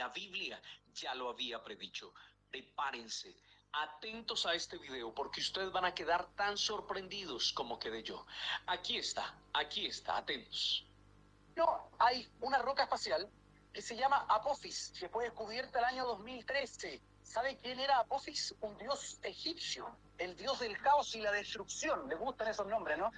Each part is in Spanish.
la Biblia ya lo había predicho. Prepárense, atentos a este video porque ustedes van a quedar tan sorprendidos como quedé yo. Aquí está, aquí está, atentos. No, hay una roca espacial que se llama Apophis, que fue descubierta el año 2013. ¿Sabe quién era Apophis? Un dios egipcio, el dios del caos y la destrucción. Le gustan esos nombres, ¿no?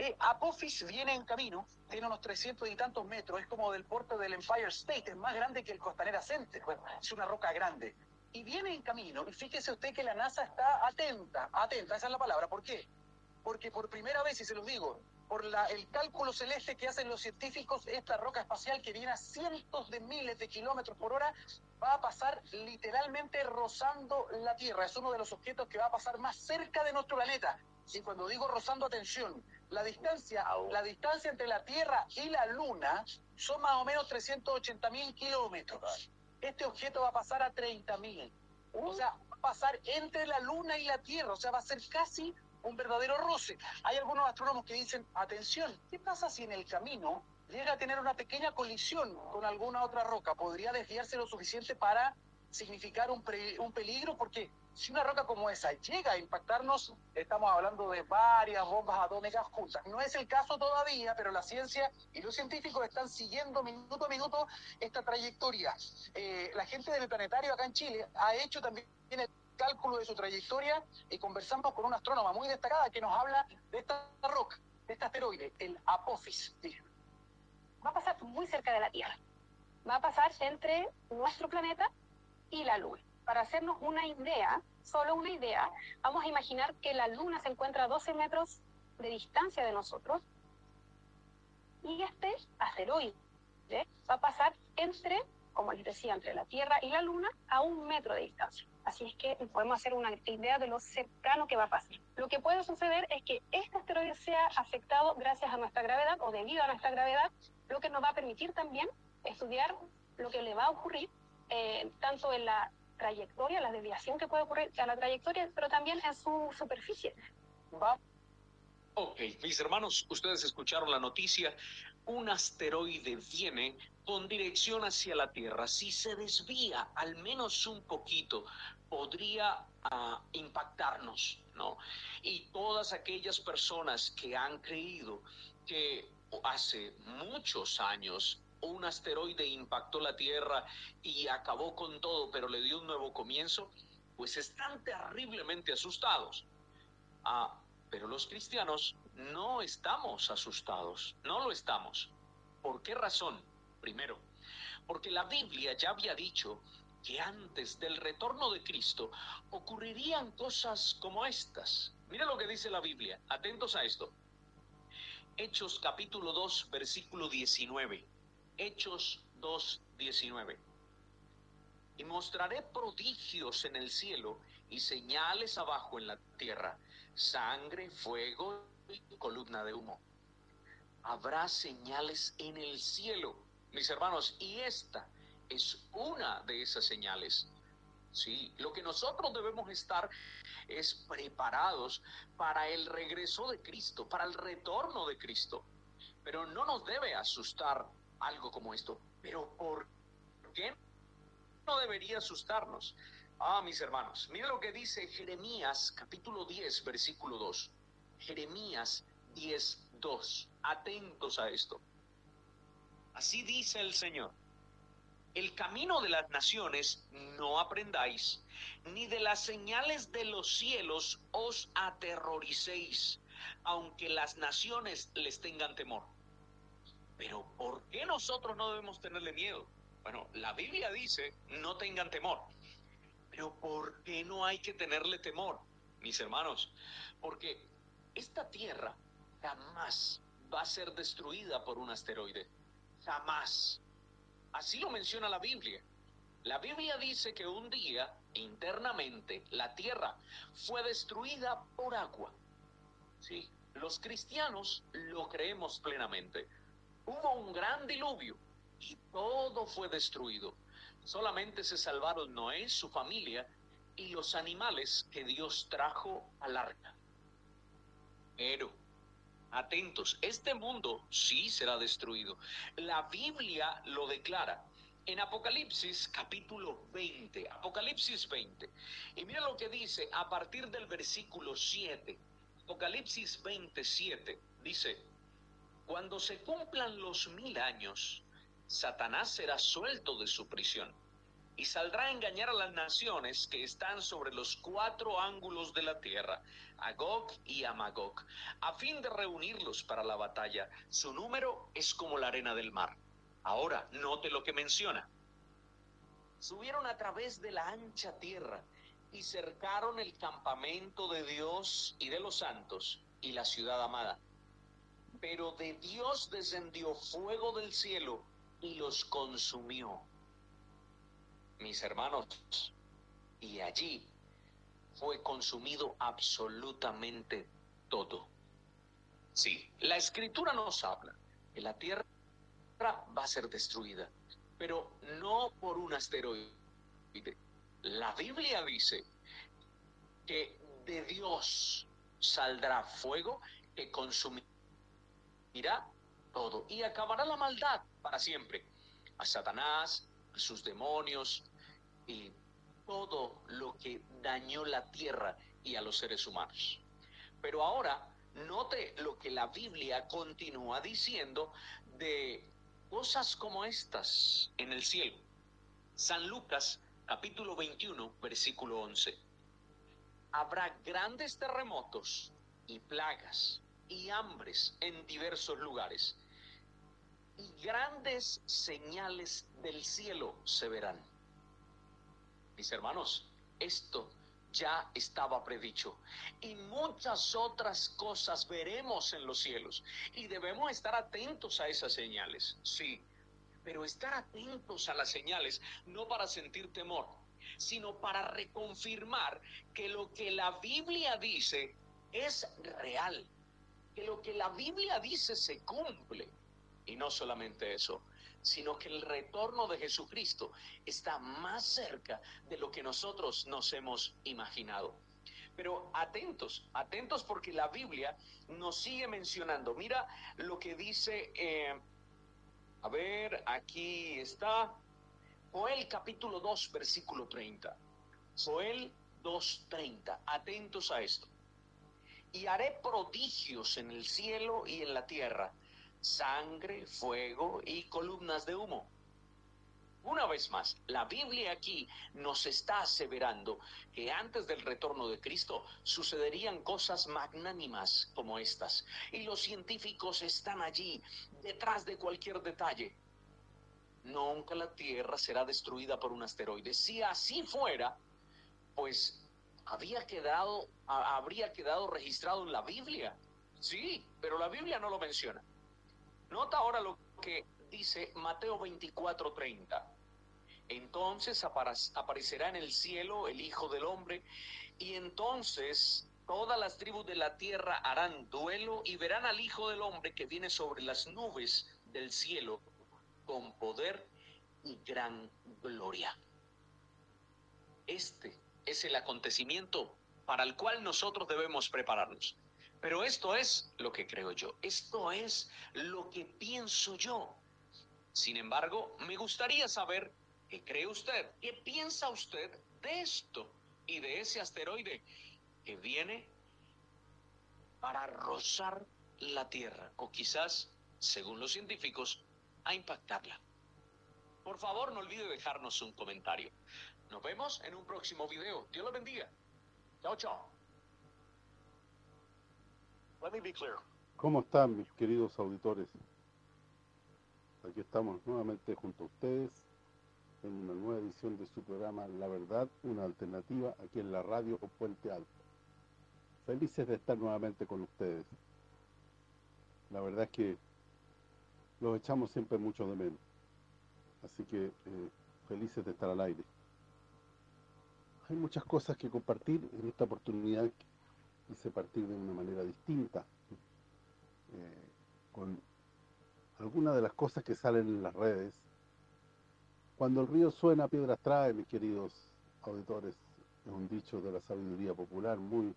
Eh, Apophis viene en camino, tiene unos 300 y tantos metros, es como del puerto del Empire State, es más grande que el Costanera Center, bueno, es una roca grande. Y viene en camino, y fíjese usted que la NASA está atenta, atenta, esa es la palabra, ¿por qué? Porque por primera vez, y se los digo, por la, el cálculo celeste que hacen los científicos, esta roca espacial que viene a cientos de miles de kilómetros por hora va a pasar literalmente rozando la Tierra. Es uno de los objetos que va a pasar más cerca de nuestro planeta. Y cuando digo rozando, atención, la distancia, la distancia entre la Tierra y la Luna son más o menos 380 mil kilómetros. Este objeto va a pasar a 30 mil. O sea, va a pasar entre la Luna y la Tierra. O sea, va a ser casi un verdadero roce. Hay algunos astrónomos que dicen, atención, ¿qué pasa si en el camino llega a tener una pequeña colisión con alguna otra roca? ¿Podría desviarse lo suficiente para significar un, un peligro? Porque si una roca como esa llega a impactarnos, estamos hablando de varias bombas atómicas juntas. No es el caso todavía, pero la ciencia y los científicos están siguiendo minuto a minuto esta trayectoria. Eh, la gente del planetario acá en Chile ha hecho también el cálculo de su trayectoria y conversamos con una astrónoma muy destacada que nos habla de esta roca, de este asteroide, el Apophis. Va a pasar muy cerca de la Tierra. Va a pasar entre nuestro planeta y la Luna. Para hacernos una idea, solo una idea, vamos a imaginar que la Luna se encuentra a 12 metros de distancia de nosotros y este asteroide va a pasar entre, como les decía, entre la Tierra y la Luna a un metro de distancia. Así es que podemos hacer una idea de lo cercano que va a pasar. Lo que puede suceder es que este asteroide sea afectado gracias a nuestra gravedad o debido a nuestra gravedad, lo que nos va a permitir también estudiar lo que le va a ocurrir eh, tanto en la trayectoria, la desviación que puede ocurrir a la trayectoria, pero también en su superficie. Va. Ok, mis hermanos, ustedes escucharon la noticia. Un asteroide viene con dirección hacia la Tierra. Si se desvía al menos un poquito, podría uh, impactarnos, ¿no? Y todas aquellas personas que han creído que hace muchos años un asteroide impactó la Tierra y acabó con todo, pero le dio un nuevo comienzo, pues están terriblemente asustados. Ah, pero los cristianos no estamos asustados, no lo estamos. ¿Por qué razón? Primero, porque la Biblia ya había dicho que antes del retorno de Cristo ocurrirían cosas como estas. Mira lo que dice la Biblia, atentos a esto. Hechos capítulo 2, versículo 19. Hechos 2, 19. Y mostraré prodigios en el cielo y señales abajo en la tierra, sangre, fuego y columna de humo. Habrá señales en el cielo, mis hermanos, y esta es una de esas señales. Sí, lo que nosotros debemos estar es preparados para el regreso de Cristo, para el retorno de Cristo. Pero no nos debe asustar algo como esto. Pero ¿por qué no debería asustarnos? Ah, mis hermanos, mira lo que dice Jeremías capítulo 10, versículo 2. Jeremías 10, 2. Atentos a esto. Así dice el Señor. El camino de las naciones no aprendáis, ni de las señales de los cielos os aterroricéis, aunque las naciones les tengan temor. Pero ¿por qué nosotros no debemos tenerle miedo? Bueno, la Biblia dice, no tengan temor. Pero ¿por qué no hay que tenerle temor, mis hermanos? Porque esta tierra jamás va a ser destruida por un asteroide. Jamás. Así lo menciona la Biblia. La Biblia dice que un día, internamente, la tierra fue destruida por agua. Sí, los cristianos lo creemos plenamente hubo un gran diluvio y todo fue destruido. Solamente se salvaron Noé, su familia y los animales que Dios trajo al arca. Pero, atentos, este mundo sí será destruido. La Biblia lo declara en Apocalipsis capítulo 20, Apocalipsis 20. Y mira lo que dice a partir del versículo 7, Apocalipsis 27, dice, cuando se cumplan los mil años, Satanás será suelto de su prisión y saldrá a engañar a las naciones que están sobre los cuatro ángulos de la tierra, a y a Magog, a fin de reunirlos para la batalla. Su número es como la arena del mar. Ahora, note lo que menciona. Subieron a través de la ancha tierra y cercaron el campamento de Dios y de los santos y la ciudad amada. Pero de Dios descendió fuego del cielo y los consumió mis hermanos, y allí fue consumido absolutamente todo. Sí, la escritura nos habla que la tierra va a ser destruida, pero no por un asteroide. La Biblia dice que de Dios saldrá fuego que consumirá todo y acabará la maldad para siempre. A Satanás, sus demonios y todo lo que dañó la tierra y a los seres humanos. Pero ahora, note lo que la Biblia continúa diciendo de cosas como estas en el cielo. San Lucas capítulo 21, versículo 11. Habrá grandes terremotos y plagas y hambres en diversos lugares y grandes señales del cielo se verán. Mis hermanos, esto ya estaba predicho. Y muchas otras cosas veremos en los cielos. Y debemos estar atentos a esas señales, sí. Pero estar atentos a las señales no para sentir temor, sino para reconfirmar que lo que la Biblia dice es real. Que lo que la Biblia dice se cumple. Y no solamente eso, sino que el retorno de Jesucristo está más cerca de lo que nosotros nos hemos imaginado. Pero atentos, atentos porque la Biblia nos sigue mencionando. Mira lo que dice, eh, a ver, aquí está, Joel capítulo 2, versículo 30. Joel 2.30, atentos a esto. Y haré prodigios en el cielo y en la tierra sangre, fuego y columnas de humo. Una vez más, la Biblia aquí nos está aseverando que antes del retorno de Cristo sucederían cosas magnánimas como estas. Y los científicos están allí, detrás de cualquier detalle. Nunca la Tierra será destruida por un asteroide. Si así fuera, pues había quedado, habría quedado registrado en la Biblia. Sí, pero la Biblia no lo menciona. Nota ahora lo que dice Mateo 24:30. Entonces aparecerá en el cielo el Hijo del Hombre y entonces todas las tribus de la tierra harán duelo y verán al Hijo del Hombre que viene sobre las nubes del cielo con poder y gran gloria. Este es el acontecimiento para el cual nosotros debemos prepararnos. Pero esto es lo que creo yo, esto es lo que pienso yo. Sin embargo, me gustaría saber qué cree usted, qué piensa usted de esto y de ese asteroide que viene para rozar la Tierra o quizás, según los científicos, a impactarla. Por favor, no olvide dejarnos un comentario. Nos vemos en un próximo video. Dios lo bendiga. Chao, chao. ¿Cómo están mis queridos auditores? Aquí estamos nuevamente junto a ustedes en una nueva edición de su programa La Verdad, una alternativa aquí en la radio Puente Alto. Felices de estar nuevamente con ustedes. La verdad es que los echamos siempre mucho de menos. Así que eh, felices de estar al aire. Hay muchas cosas que compartir en esta oportunidad quise partir de una manera distinta, eh, con algunas de las cosas que salen en las redes. Cuando el río suena, piedras trae, mis queridos auditores, es un dicho de la sabiduría popular muy,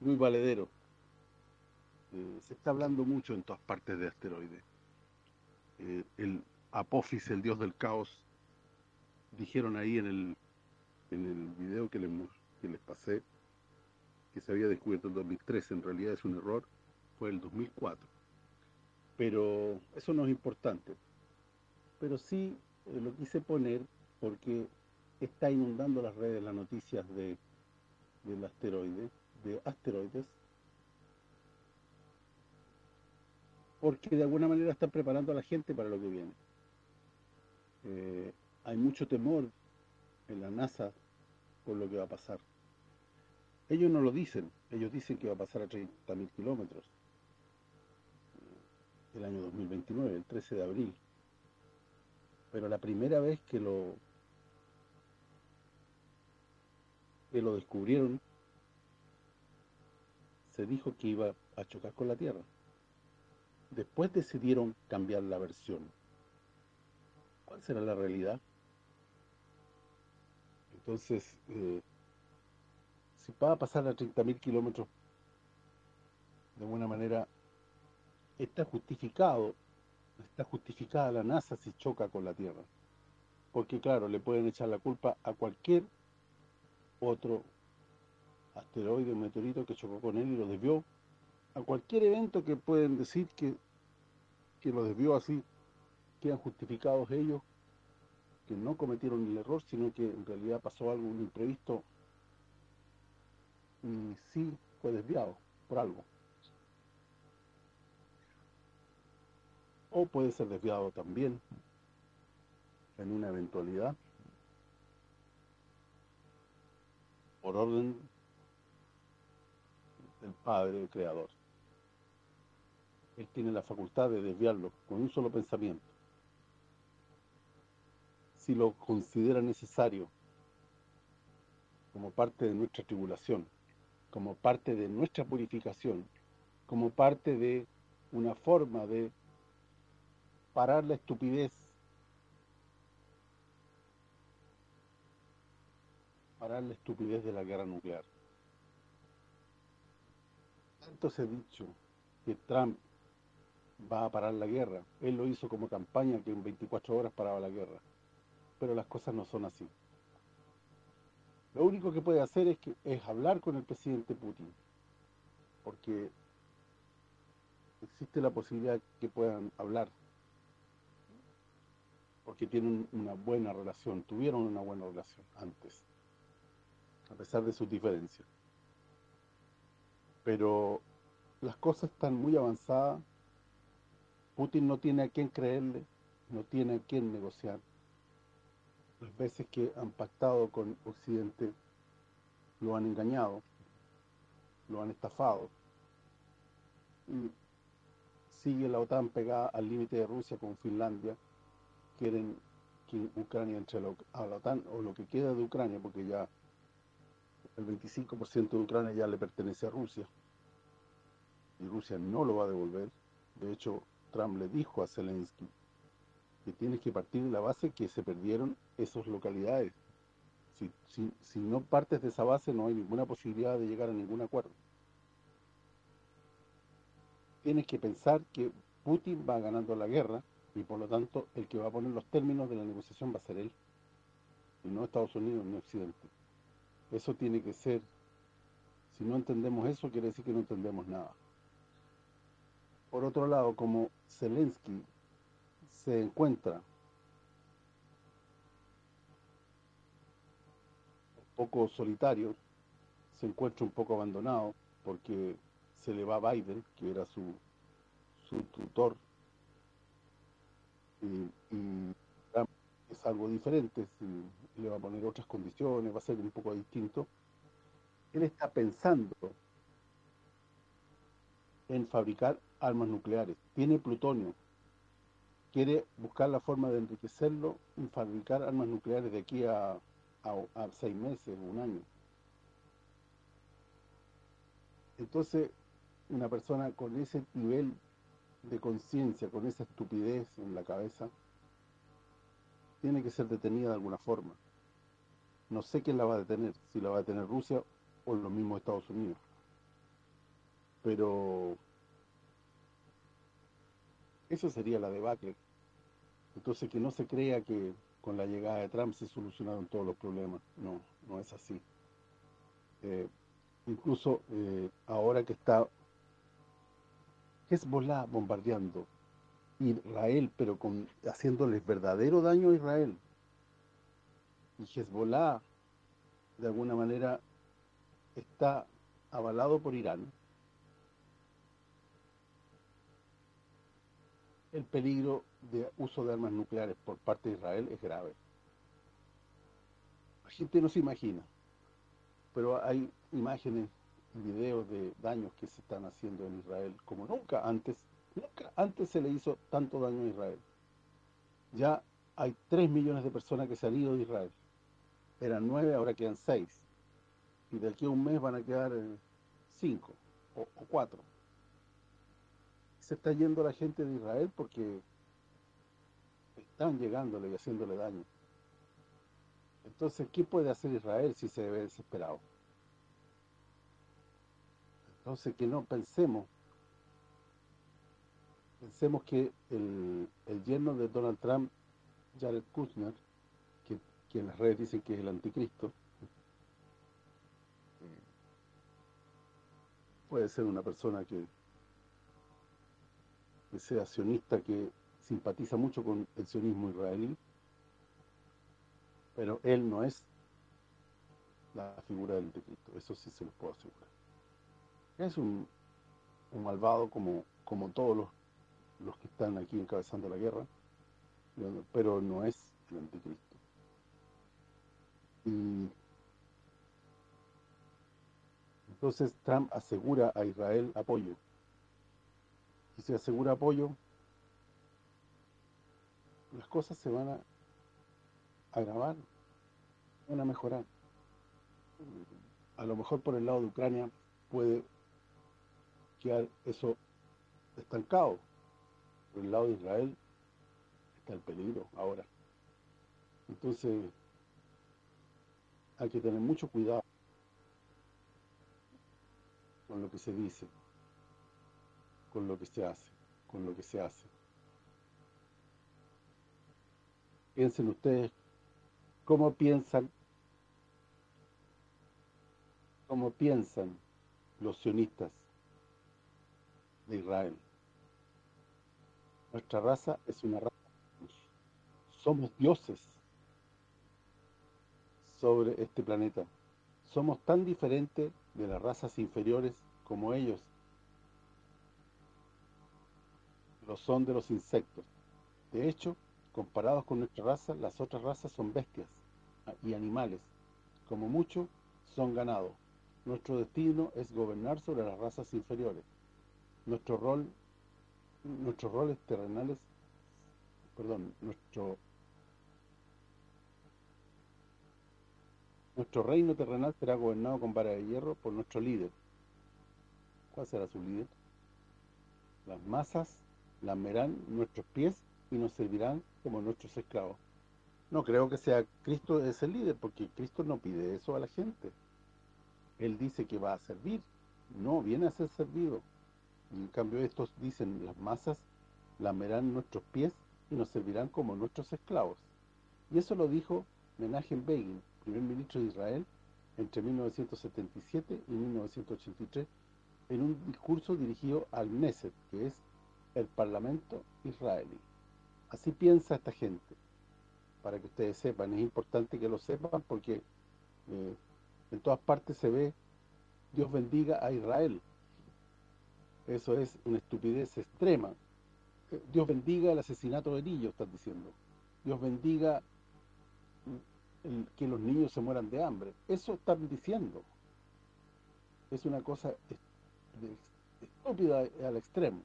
muy valedero. Eh, se está hablando mucho en todas partes de asteroides. eh, el Apophis, el dios del caos, dijeron ahí en el, en el video que les, que les pasé, que se había descubierto en 2013, en realidad es un error, fue el 2004. Pero eso no es importante. Pero sí eh, lo quise poner porque está inundando las redes las noticias de del asteroide, de asteroides, porque de alguna manera están preparando a la gente para lo que viene. Eh, hay mucho temor en la NASA por lo que va a pasar. Ellos no lo dicen, ellos dicen que va a pasar a 30.000 kilómetros el año 2029, el 13 de abril. Pero la primera vez que lo que lo descubrieron se dijo que iba a chocar con la Tierra. Después decidieron cambiar la versión. ¿Cuál será la realidad? Entonces, eh, si va a pasar a 30.000 kilómetros, de alguna manera, está justificado, está justificada la NASA si choca con la Tierra. Porque claro, le pueden echar la culpa a cualquier otro asteroide, meteorito que chocó con él y lo desvió, a cualquier evento que pueden decir que, que lo desvió así, quedan justificados ellos, que no cometieron el error, sino que en realidad pasó algo, un imprevisto, y sí fue desviado por algo. O puede ser desviado también en una eventualidad por orden del Padre, el Creador. Él tiene la facultad de desviarlo con un solo pensamiento. Si lo considera necesario como parte de nuestra tribulación, como parte de nuestra purificación, como parte de una forma de parar la estupidez, parar la estupidez de la guerra nuclear se ha dicho que Trump va a parar la guerra. Él lo hizo como campaña que en 24 horas paraba la guerra. Pero las cosas no son así. Lo único que puede hacer es, que, es hablar con el presidente Putin. Porque existe la posibilidad que puedan hablar. Porque tienen una buena relación, tuvieron una buena relación antes. A pesar de sus diferencias pero las cosas están muy avanzadas, Putin no tiene a quién creerle, no tiene a quién negociar. Las veces que han pactado con Occidente lo han engañado, lo han estafado. Y sigue la OTAN pegada al límite de Rusia con Finlandia, quieren que Ucrania entre a la OTAN, o lo que queda de Ucrania, porque ya el 25% de Ucrania ya le pertenece a Rusia y Rusia no lo va a devolver. De hecho, Trump le dijo a Zelensky que tienes que partir de la base que se perdieron esas localidades. Si, si no partes de esa base no hay ninguna posibilidad de llegar a ningún acuerdo. Tienes que pensar que Putin va ganando la guerra y por lo tanto el que va a poner los términos de la negociación va a ser él y no Estados Unidos ni Occidente. Eso tiene que ser, si no entendemos eso, quiere decir que no entendemos nada. Por otro lado, como Zelensky se encuentra. Un poco solitario, se encuentra un poco abandonado, porque se le va Biden, que era su, su tutor, y, es algo diferente, le va a poner otras condiciones, va a ser un poco distinto. Él está pensando en fabricar armas nucleares, tiene plutonio, quiere buscar la forma de enriquecerlo y fabricar armas nucleares de aquí a, a, seis meses, un año. Entonces, una persona con ese nivel de conciencia, con esa estupidez en la cabeza, tiene que ser detenida de alguna forma. No sé quién la va a detener, si la va a detener Rusia o los mismos Estados Unidos pero eso sería la debacle Entonces que no se crea que con la llegada de Trump se solucionaron todos los problemas. No, no es así. Eh, incluso eh, ahora que está Hezbollah bombardeando Israel, pero con haciéndoles verdadero daño a Israel. Y Hezbollah, de alguna manera, está avalado por Irán. El peligro de uso de armas nucleares por parte de Israel es grave. La gente no se imagina, pero hay imágenes y videos de daños que se están haciendo en Israel como nunca antes, nunca antes se le hizo tanto daño a Israel. Ya hay 3 millones de personas que se han ido de Israel. Eran 9, ahora quedan 6. Y de aquí a un mes van a quedar 5 o 4. Se está yendo la gente de Israel porque están llegándole y haciéndole daño. Entonces, ¿qué puede hacer Israel si se ve desesperado? Entonces, que no pensemos, pensemos que el, el yerno de Donald Trump, Jared Kushner, que, que en las redes dicen que es el anticristo, puede ser una persona que, que sea sionista, que simpatiza mucho con el sionismo israelí, pero él no es la figura del anticristo, eso sí se lo puedo asegurar. Es un, malvado como, como todos los, los que están aquí encabezando la guerra, pero no es el anticristo. Y entonces Trump asegura a Israel apoyo. Y si asegura apoyo, las cosas se van a agravar, van a mejorar. A lo mejor por el lado de Ucrania puede quedar eso estancado. Por el lado de Israel está el peligro ahora. Entonces, hay que tener mucho cuidado con lo que se dice, con lo que se hace, con lo que se hace. Piensen ustedes cómo piensan cómo piensan los sionistas de Israel. Nuestra raza es una raza. Somos dioses sobre este planeta. Somos tan diferentes de las razas inferiores como ellos lo son de los insectos. De hecho, comparados con nuestra raza, las otras razas son bestias ah, y animales. Como mucho, son ganado. Nuestro destino es gobernar sobre las razas inferiores. Nuestro rol, nuestros roles terrenales, perdón, nuestro nuestro reino terrenal será gobernado con vara de hierro por nuestro líder. ¿Cuál será su líder? Las masas lamerán nuestros pies y nos servirán como nuestros esclavos. No creo que sea Cristo ese líder, porque Cristo no pide eso a la gente. Él dice que va a servir, no, viene a ser servido. en cambio estos dicen, las masas lamerán nuestros pies y nos servirán como nuestros esclavos. Y eso lo dijo Menachem Begin, primer ministro de Israel, entre 1977 y 1983, en un discurso dirigido al Knesset, que es el Parlamento israelí. Así piensa esta gente, para que ustedes sepan. Es importante que lo sepan porque eh, en todas partes se ve Dios bendiga a Israel. Eso es una estupidez extrema. Dios bendiga el asesinato de niños, están diciendo. Dios bendiga que los niños se mueran de hambre. Eso están diciendo. Es una cosa estúpida al extremo.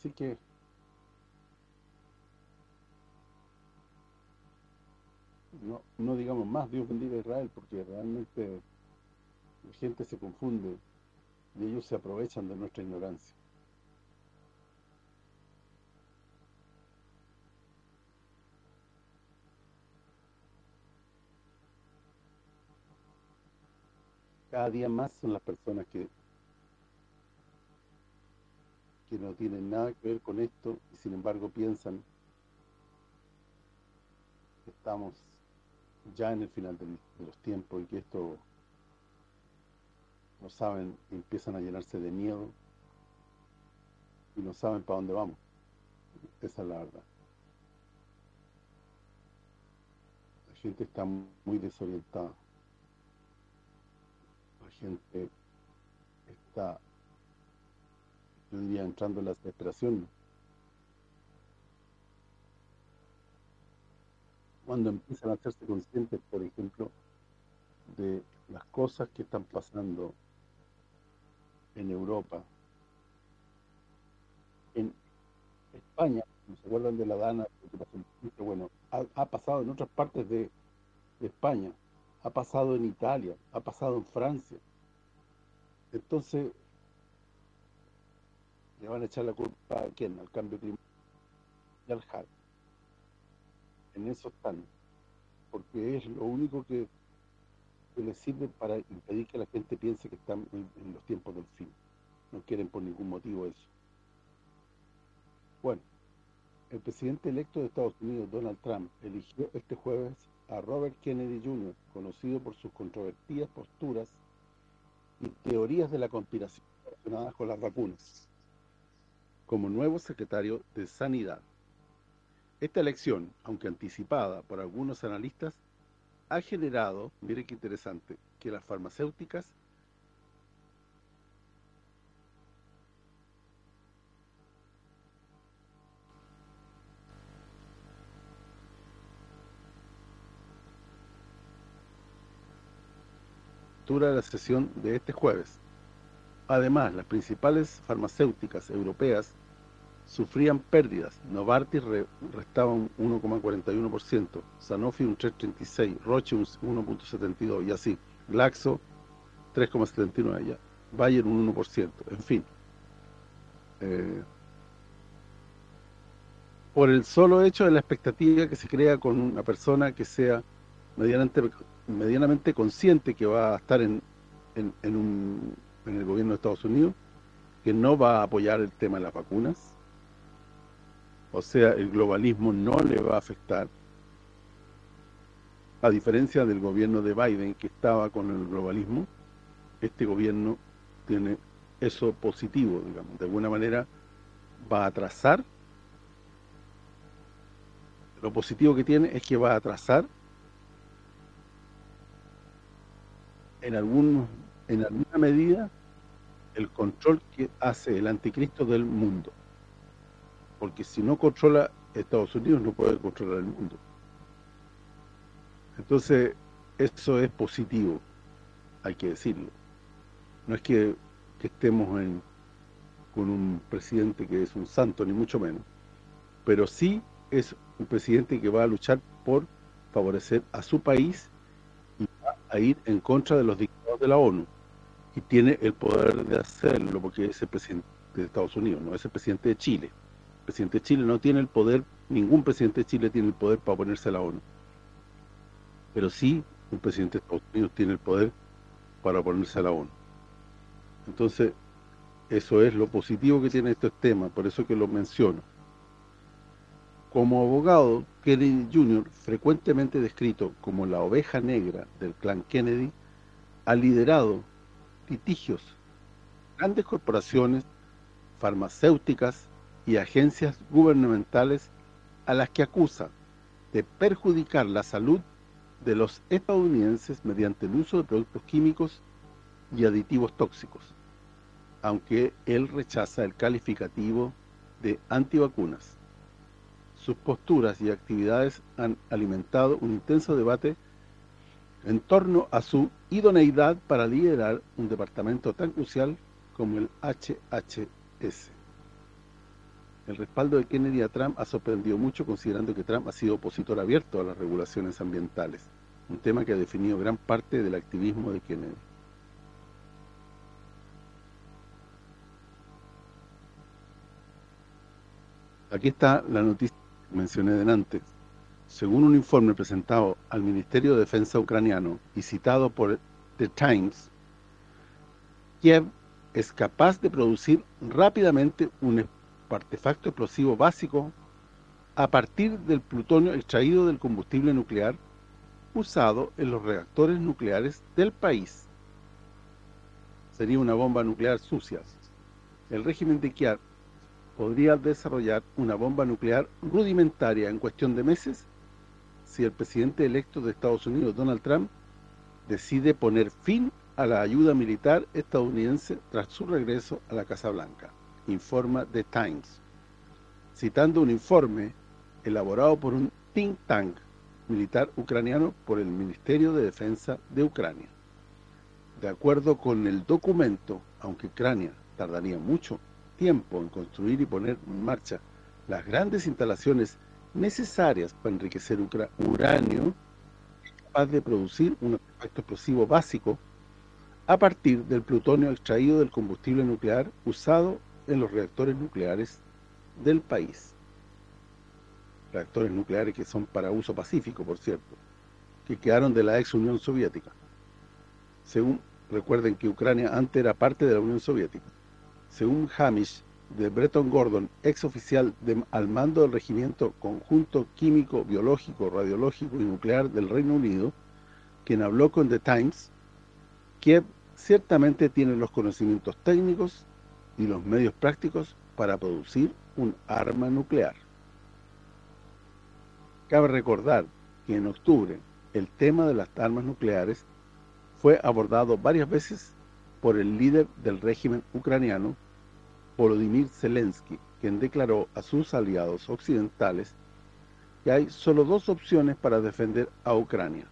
Así que no, no digamos más Dios bendiga a Israel porque realmente la gente se confunde y ellos se aprovechan de nuestra ignorancia. Cada día más son las personas que que no tienen nada que ver con esto y sin embargo piensan que estamos ya en el final de, los tiempos y que esto no saben, empiezan a llenarse de miedo y no saben para dónde vamos. Esa es la verdad. La gente está muy desorientada. La gente está, yo diría, entrando en la desesperación. Cuando empiezan a hacerse conscientes, por ejemplo, de las cosas que están pasando en Europa, en España, no se acuerdan de la Dana, bueno, ha, pasado en otras partes de, España, ha pasado en Italia, ha pasado en Francia. Entonces, le van a echar la culpa a quién, al cambio climático y al JAR. En eso están, porque es lo único que, que les sirve para impedir que la gente piense que están en los tiempos del fin. No quieren por ningún motivo eso. Bueno, el presidente electo de Estados Unidos, Donald Trump, eligió este jueves a Robert Kennedy Jr., conocido por sus controvertidas posturas y teorías de la conspiración relacionadas con las vacunas, como nuevo secretario de Sanidad. Esta elección, aunque anticipada por algunos analistas, ha generado, mire qué interesante, que las farmacéuticas de la sesión de este jueves. Además, las principales farmacéuticas europeas sufrían pérdidas. Novartis restaba un 1,41%, Sanofi un 3,36%, Roche un 1,72% y así. Glaxo 3,79% ya. Bayer un 1%, en fin. Eh, por el solo hecho de la expectativa que se crea con una persona que sea medianamente consciente que va a estar en, en, el gobierno de Estados Unidos, que no va a apoyar el tema de las vacunas, o sea, el globalismo no le va a afectar, a diferencia del gobierno de Biden, que estaba con el globalismo, este gobierno tiene eso positivo, digamos, de alguna manera va a atrasar, lo positivo que tiene es que va a atrasar en algún en alguna medida el control que hace el anticristo del mundo. Porque si no controla Estados Unidos, no puede controlar el mundo. Entonces, eso es positivo, hay que decirlo. No es que, estemos con un presidente que es un santo, ni mucho menos. Pero sí es un presidente que va a luchar por favorecer a su país a ir en contra de los dictados de la ONU y tiene el poder de hacerlo porque es el presidente de Estados Unidos, no es el presidente de Chile. El presidente de Chile no tiene el poder, ningún presidente de Chile tiene el poder para oponerse a la ONU. Pero sí, un presidente de Estados Unidos tiene el poder para oponerse a la ONU. Entonces, eso es lo positivo que tiene este tema, por eso que lo menciono. Como abogado, Kennedy Jr., frecuentemente descrito como la oveja negra del clan Kennedy, ha liderado litigios, grandes corporaciones, farmacéuticas y agencias gubernamentales a las que acusa de perjudicar la salud de los estadounidenses mediante el uso de productos químicos y aditivos tóxicos, aunque él rechaza el calificativo de antivacunas. Sus posturas y actividades han alimentado un intenso debate en torno a su idoneidad para liderar un departamento tan crucial como el HHS. El respaldo de Kennedy a Trump ha sorprendido mucho considerando que Trump ha sido opositor abierto a las regulaciones ambientales, un tema que ha definido gran parte del activismo de Kennedy. Aquí está la noticia mencioné delante, según un informe presentado al Ministerio de Defensa ucraniano y citado por The Times, Kiev es capaz de producir rápidamente un artefacto explosivo básico a partir del plutonio extraído del combustible nuclear usado en los reactores nucleares del país. Sería una bomba nuclear sucia. El régimen de Kiev podría desarrollar una bomba nuclear rudimentaria en cuestión de meses si el presidente electo de Estados Unidos, Donald Trump, decide poner fin a la ayuda militar estadounidense tras su regreso a la Casa Blanca, informa The Times, citando un informe elaborado por un think tank militar ucraniano por el Ministerio de Defensa de Ucrania. De acuerdo con el documento, aunque Ucrania tardaría mucho tiempo en construir y poner en marcha las grandes instalaciones necesarias para enriquecer uranio, capaz de producir un artefacto explosivo básico a partir del plutonio extraído del combustible nuclear usado en los reactores nucleares del país. Reactores nucleares que son para uso pacífico, por cierto, que quedaron de la ex Unión Soviética. Según, recuerden que Ucrania antes era parte de la Unión Soviética. Según Hamish, de Breton Gordon, ex oficial al mando del Regimiento Conjunto Químico, Biológico, Radiológico y Nuclear del Reino Unido, quien habló con The Times, Kiev ciertamente tiene los conocimientos técnicos y los medios prácticos para producir un arma nuclear. Cabe recordar que en octubre el tema de las armas nucleares fue abordado varias veces por el líder del régimen ucraniano, Volodymyr Zelensky, quien declaró a sus aliados occidentales que hay solo dos opciones para defender a Ucrania,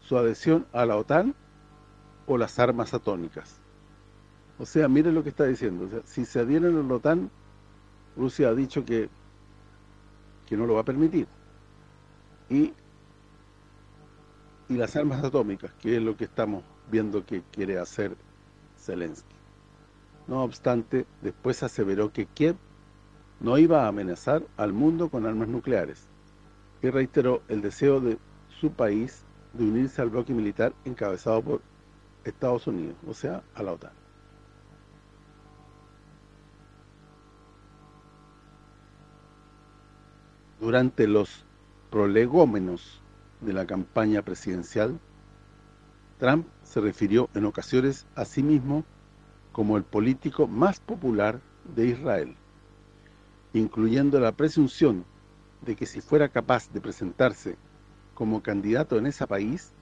su adhesión a la OTAN o las armas atómicas. O sea, miren lo que está diciendo, si se adhieren a la OTAN, Rusia ha dicho que, que no lo va a permitir. Y, y las armas atómicas, que es lo que estamos viendo que quiere hacer Zelensky. No obstante, después aseveró que Kiev no iba a amenazar al mundo con armas nucleares y reiteró el deseo de su país de unirse al bloque militar encabezado por Estados Unidos, o sea, a la OTAN. Durante los prolegómenos de la campaña presidencial, Trump se refirió en ocasiones a sí mismo el político más popular de Israel, incluyendo la presunción de que si fuera capaz de presentarse como candidato en ese país,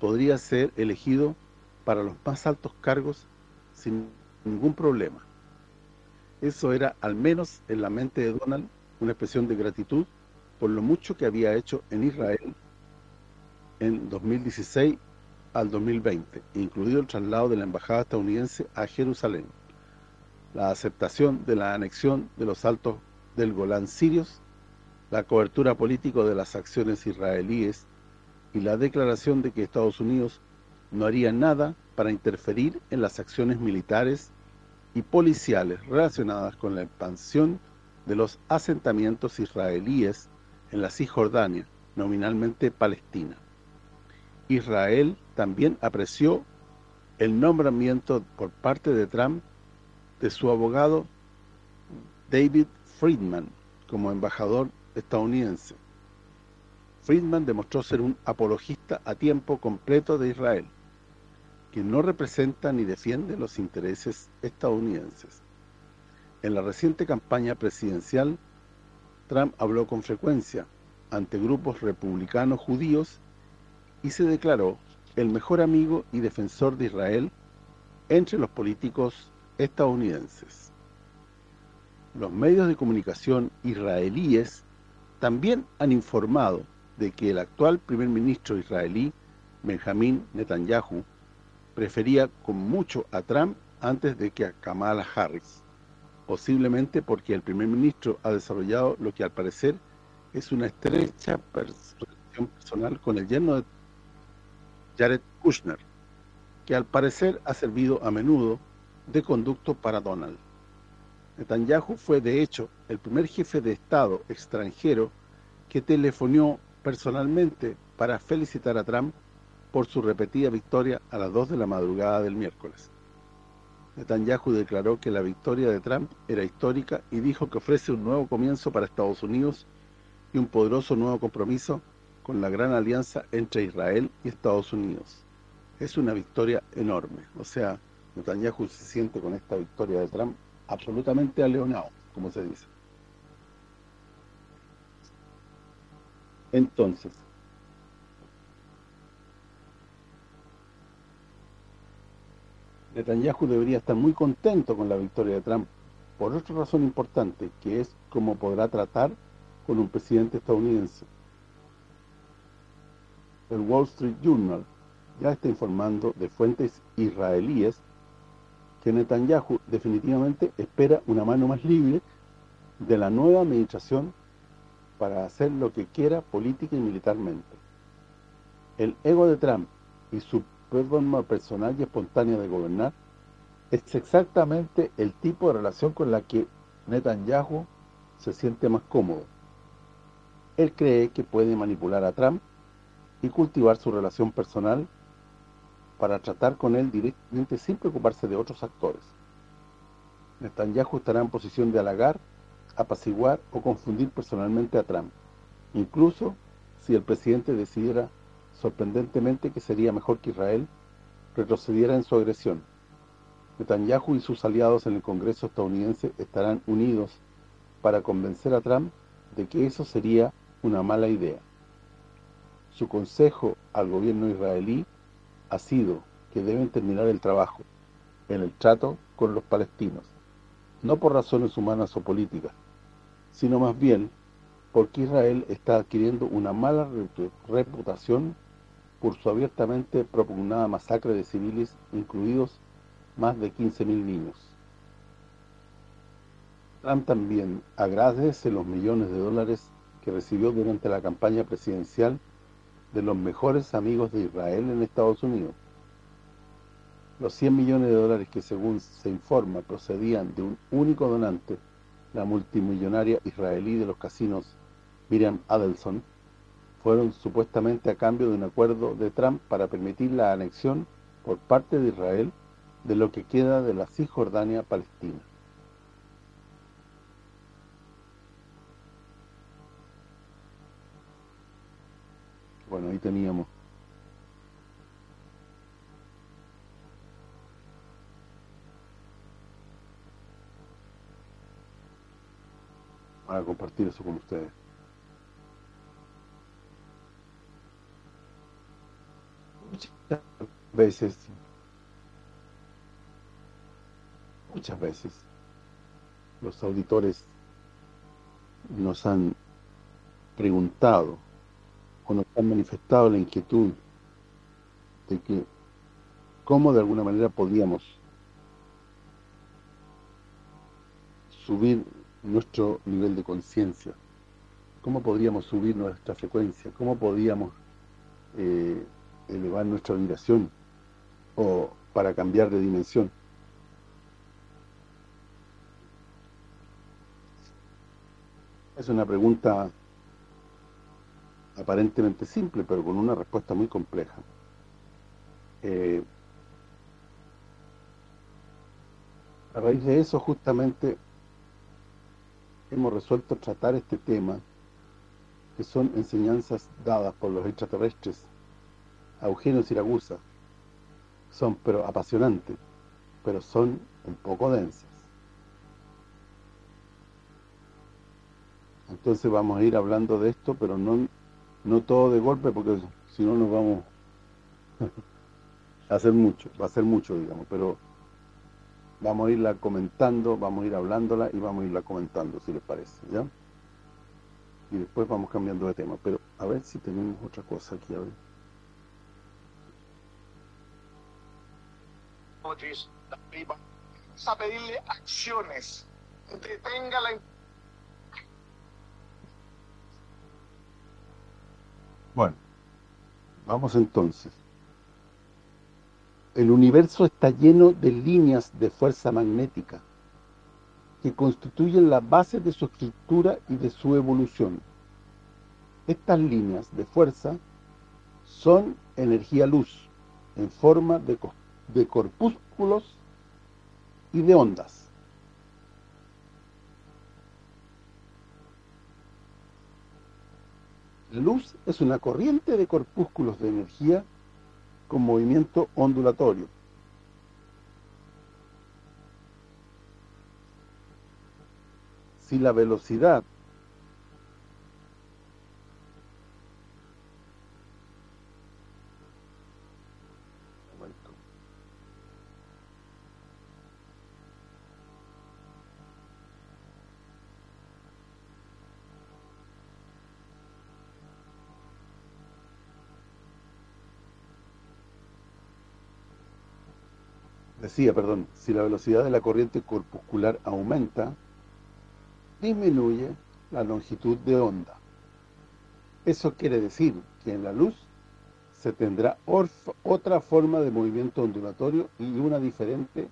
podría ser elegido para los más altos cargos sin ningún problema. Eso era, al menos en la mente de Donald, una expresión de gratitud por lo mucho que había hecho en Israel en 2016 al 2020, incluido el traslado de la embajada estadounidense a Jerusalén, la aceptación de la anexión de los altos del Golán sirios, la cobertura política de las acciones israelíes y la declaración de que Estados Unidos no haría nada para interferir en las acciones militares y policiales relacionadas con la expansión de los asentamientos israelíes en la Cisjordania, nominalmente Palestina. Israel también apreció el nombramiento por parte de Trump de su abogado David Friedman como embajador estadounidense. Friedman demostró ser un apologista a tiempo completo de Israel, que no representa ni defiende los intereses estadounidenses. En la reciente campaña presidencial, Trump habló con frecuencia ante grupos republicanos judíos y se declaró el mejor amigo y defensor de Israel entre los políticos estadounidenses. Los medios de comunicación israelíes también han informado de que el actual primer ministro israelí, Benjamin Netanyahu, prefería con mucho a Trump antes de que a Kamala Harris, posiblemente porque el primer ministro ha desarrollado lo que al parecer es una estrecha relación personal con el yerno de Jared Kushner, que al parecer ha servido a menudo de conducto para Donald. Netanyahu fue de hecho el primer jefe de Estado extranjero que telefonió personalmente para felicitar a Trump por su repetida victoria a las 2 de la madrugada del miércoles. Netanyahu declaró que la victoria de Trump era histórica y dijo que ofrece un nuevo comienzo para Estados Unidos y un poderoso nuevo compromiso con la gran alianza entre Israel y Estados Unidos. Es una victoria enorme, o sea, Netanyahu se siente con esta victoria de Trump absolutamente aleonado, como se dice. Entonces, Netanyahu debería estar muy contento con la victoria de Trump por otra razón importante, que es cómo podrá tratar con un presidente estadounidense. El Wall Street Journal ya está informando de fuentes israelíes que Netanyahu definitivamente espera una mano más libre de la nueva administración para hacer lo que quiera política y militarmente. El ego de Trump y su forma personal y espontánea de gobernar es exactamente el tipo de relación con la que Netanyahu se siente más cómodo. Él cree que puede manipular a Trump y cultivar su relación personal para tratar con él directamente sin preocuparse de otros actores. Netanyahu estará en posición de halagar, apaciguar o confundir personalmente a Trump, incluso si el presidente decidiera sorprendentemente que sería mejor que Israel retrocediera en su agresión. Netanyahu y sus aliados en el Congreso estadounidense estarán unidos para convencer a Trump de que eso sería una mala idea. Su consejo al gobierno israelí ha sido que deben terminar el trabajo en el trato con los palestinos, no por razones humanas o políticas, sino más bien porque Israel está adquiriendo una mala reputación por su abiertamente propugnada masacre de civiles, incluidos más de 15.000 niños. Trump también agradece los millones de dólares que recibió durante la campaña presidencial de los mejores amigos de Israel en Estados Unidos. Los 100 millones de dólares que según se informa procedían de un único donante, la multimillonaria israelí de los casinos Miriam Adelson, fueron supuestamente a cambio de un acuerdo de Trump para permitir la anexión por parte de Israel de lo que queda de la Cisjordania palestina. Bueno, ahí teníamos. a compartir eso con ustedes. Muchas veces, muchas veces, los auditores nos han preguntado han manifestado la inquietud de que cómo de alguna manera podíamos subir nuestro nivel de conciencia, cómo podríamos subir nuestra frecuencia, cómo podíamos eh, elevar nuestra vibración o para cambiar de dimensión. Es una pregunta aparentemente simple, pero con una respuesta muy compleja. Eh, a raíz de eso, justamente, hemos resuelto tratar este tema, que son enseñanzas dadas por los extraterrestres a Eugenio Siragusa. Son pero apasionantes, pero son un poco densas. Entonces vamos a ir hablando de esto, pero no no todo de golpe porque si no nos vamos a hacer mucho, va a ser mucho digamos, pero vamos a irla comentando, vamos a ir hablándola y vamos a irla comentando si les parece, ¿ya? Y después vamos cambiando de tema, pero a ver si tenemos otra cosa aquí, a ver. a pedirle acciones, detenga la Bueno, vamos entonces. El universo está lleno de líneas de fuerza magnética que constituyen la base de su estructura y de su evolución. Estas líneas de fuerza son energía luz en forma de, de corpúsculos y de ondas. La luz es una corriente de corpúsculos de energía con movimiento ondulatorio. Si la velocidad decía, perdón, si la velocidad de la corriente corpuscular aumenta, disminuye la longitud de onda. Eso quiere decir que en la luz se tendrá otra forma de movimiento ondulatorio y una diferente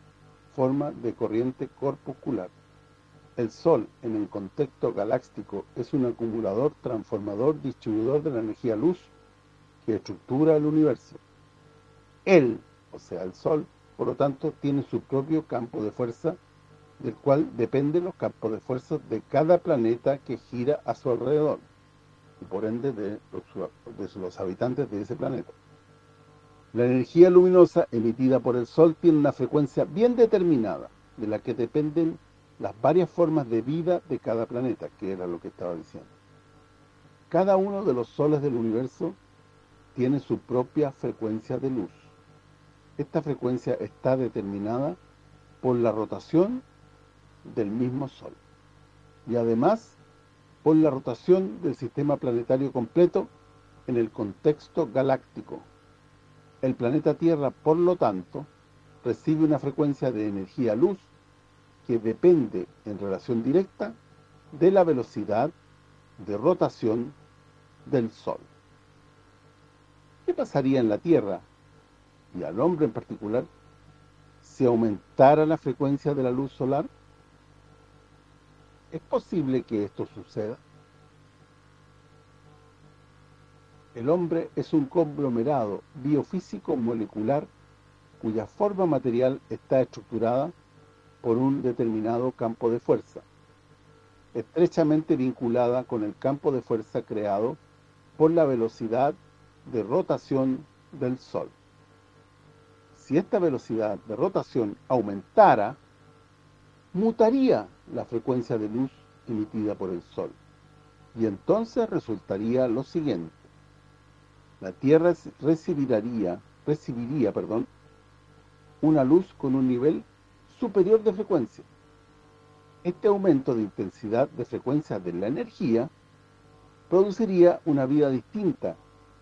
forma de corriente corpuscular. El Sol, en el contexto galáctico, es un acumulador, transformador, distribuidor de la energía luz que estructura el universo. Él, o sea, el Sol, por lo tanto, tiene su propio campo de fuerza, del cual dependen los campos de fuerza de cada planeta que gira a su alrededor, y por ende de los, de los habitantes de ese planeta. La energía luminosa emitida por el Sol tiene una frecuencia bien determinada, de la que dependen las varias formas de vida de cada planeta, que era lo que estaba diciendo. Cada uno de los soles del universo tiene su propia frecuencia de luz. Esta frecuencia está determinada por la rotación del mismo Sol y además por la rotación del sistema planetario completo en el contexto galáctico. El planeta Tierra, por lo tanto, recibe una frecuencia de energía luz que depende en relación directa de la velocidad de rotación del Sol. ¿Qué pasaría en la Tierra y al hombre en particular, si aumentara la frecuencia de la luz solar? ¿Es posible que esto suceda? El hombre es un conglomerado biofísico molecular cuya forma material está estructurada por un determinado campo de fuerza, estrechamente vinculada con el campo de fuerza creado por la velocidad de rotación del Sol si esta velocidad de rotación aumentara, mutaría la frecuencia de luz emitida por el Sol. Y entonces resultaría lo siguiente. La Tierra recibiría, recibiría perdón, una luz con un nivel superior de frecuencia. Este aumento de intensidad de frecuencia de la energía produciría una vida distinta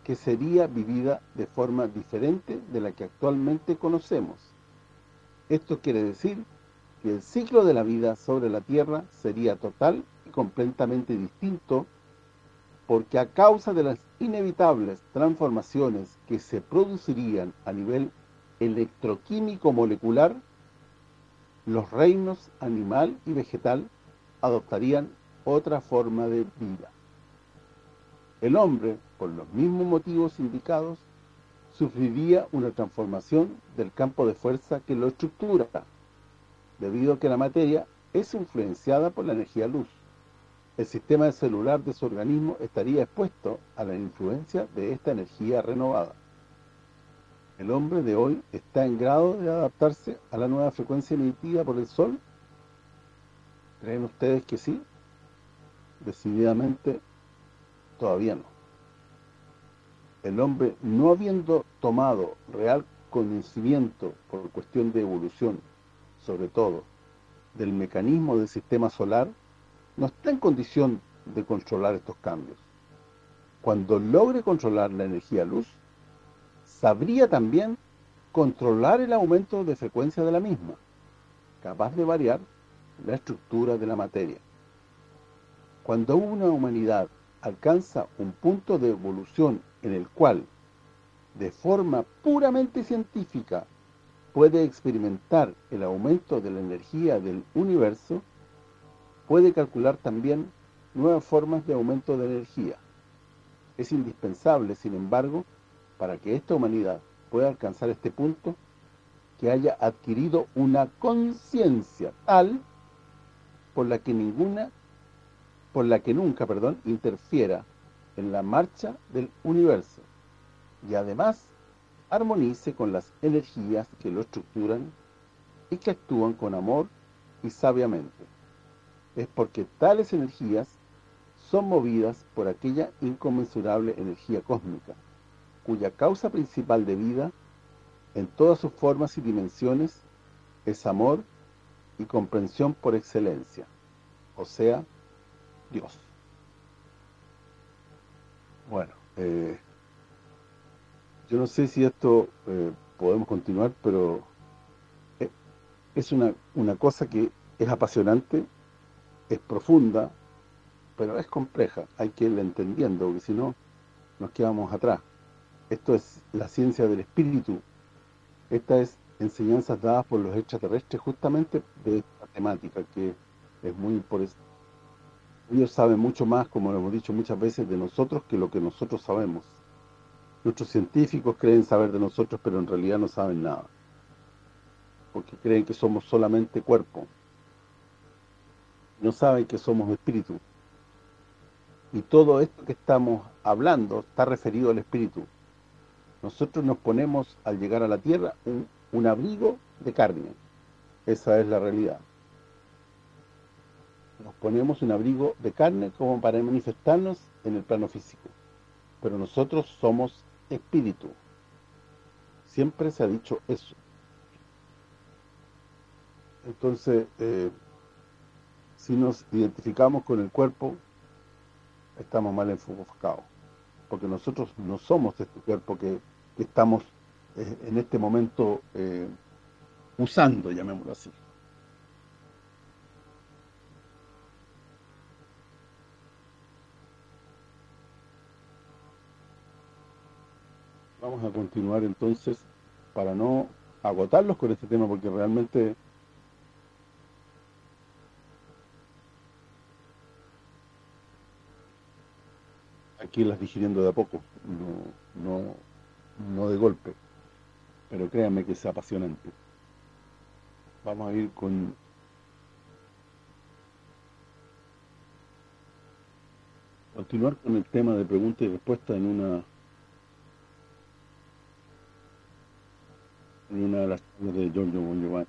que sería vivida de forma diferente de la que actualmente conocemos. Esto quiere decir que el ciclo de la vida sobre la Tierra sería total y completamente distinto porque a causa de las inevitables transformaciones que se producirían a nivel electroquímico molecular, los reinos animal y vegetal adoptarían otra forma de vida. El hombre, por los mismos motivos indicados, sufriría una transformación del campo de fuerza que lo estructura, debido a que la materia es influenciada por la energía luz. El sistema celular de su organismo estaría expuesto a la influencia de esta energía renovada. ¿El hombre de hoy está en grado de adaptarse a la nueva frecuencia emitida por el Sol? ¿Creen ustedes que sí? Decididamente todavía no. El hombre, no habiendo tomado real conocimiento por cuestión de evolución, sobre todo, del mecanismo del sistema solar, no está en condición de controlar estos cambios. Cuando logre controlar la energía luz, sabría también controlar el aumento de frecuencia de la misma, capaz de variar la estructura de la materia. Cuando una humanidad alcanza un punto de evolución en el cual, de forma puramente científica, puede experimentar el aumento de la energía del universo, puede calcular también nuevas formas de aumento de energía. Es indispensable, sin embargo, para que esta humanidad pueda alcanzar este punto, que haya adquirido una conciencia tal por la que ninguna por la que nunca, perdón, interfiera en la marcha del universo y además armonice con las energías que lo estructuran y que actúan con amor y sabiamente. Es porque tales energías son movidas por aquella inconmensurable energía cósmica, cuya causa principal de vida, en todas sus formas y dimensiones, es amor y comprensión por excelencia, o sea, Dios. Bueno, eh, yo no sé si esto eh, podemos continuar, pero eh, es una, una cosa que es apasionante, es profunda, pero es compleja, hay que irla entendiendo, porque si no, nos quedamos atrás. Esto es la ciencia del espíritu, esta es enseñanzas dadas por los extraterrestres justamente de esta temática, que es muy importante ellos saben mucho más, como lo hemos dicho muchas veces, de nosotros que lo que nosotros sabemos. Nuestros científicos creen saber de nosotros, pero en realidad no saben nada. Porque creen que somos solamente cuerpo. No saben que somos espíritu. Y todo esto que estamos hablando está referido al espíritu. Nosotros nos ponemos, al llegar a la tierra, un, un abrigo de carne. Esa es la realidad nos ponemos un abrigo de carne como para manifestarnos en el plano físico. Pero nosotros somos espíritu. Siempre se ha dicho eso. Entonces, eh, si nos identificamos con el cuerpo, estamos mal enfocados. Porque nosotros no somos este cuerpo que, estamos eh, en este momento eh, usando, llamémoslo así. Vamos a continuar entonces para no agotarlos con este tema porque realmente aquí las digiriendo de a poco, no, no, no de golpe, pero créanme que es apasionante. Vamos a ir con continuar con el tema de pregunta y respuesta en una en una de las de Giorgio Bon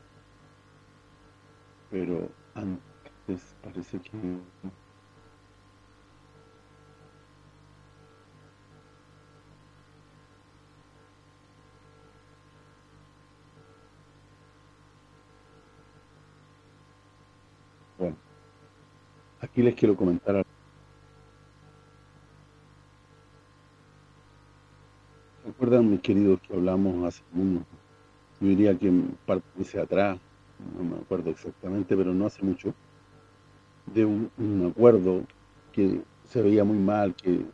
Pero antes parece que... Bueno, aquí les quiero comentar algo. ¿Recuerdan, mis queridos, que hablamos hace unos yo diría que de atrás, no me acuerdo exactamente, pero no hace mucho, de un, acuerdo que se veía muy mal que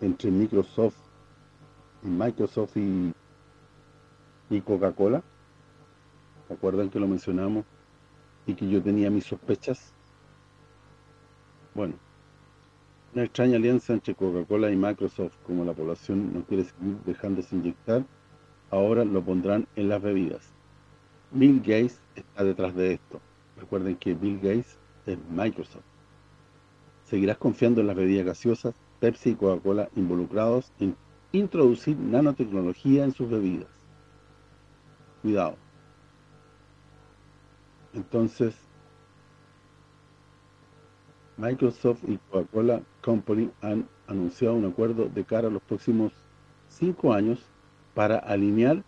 entre Microsoft Microsoft y, y Coca-Cola. ¿Se acuerdan que lo mencionamos? Y que yo tenía mis sospechas. Bueno, una extraña alianza entre Coca-Cola y Microsoft, como la población no quiere seguir dejándose inyectar, ahora lo pondrán en las bebidas. Bill Gates está detrás de esto. Recuerden que Bill Gates es Microsoft. Seguirás confiando en las bebidas gaseosas, Pepsi y Coca-Cola involucrados en introducir nanotecnología en sus bebidas. Cuidado. Entonces, Microsoft y Coca-Cola Company han anunciado un acuerdo de cara a los próximos cinco años para alinear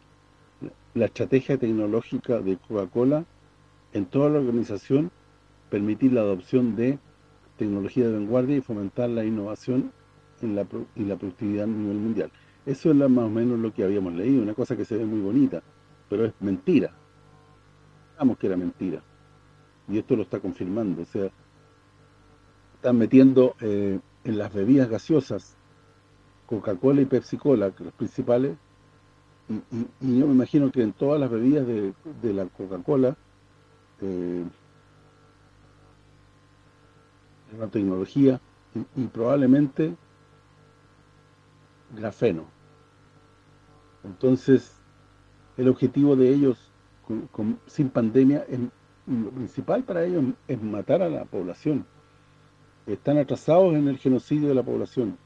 la estrategia tecnológica de Coca-Cola en toda la organización, permitir la adopción de tecnología de vanguardia y fomentar la innovación en la, y la productividad a nivel mundial. Eso es más o menos lo que habíamos leído, una cosa que se ve muy bonita, pero es mentira. Sabemos que era mentira. Y esto lo está confirmando. O sea, están metiendo eh, en las bebidas gaseosas Coca-Cola y Pepsi-Cola, que los principales, y, yo me imagino que en todas las bebidas de, la Coca-Cola eh, una tecnología y, probablemente grafeno. Entonces, el objetivo de ellos sin pandemia, lo principal para ellos es matar a la población. Están atrasados en el genocidio de la población.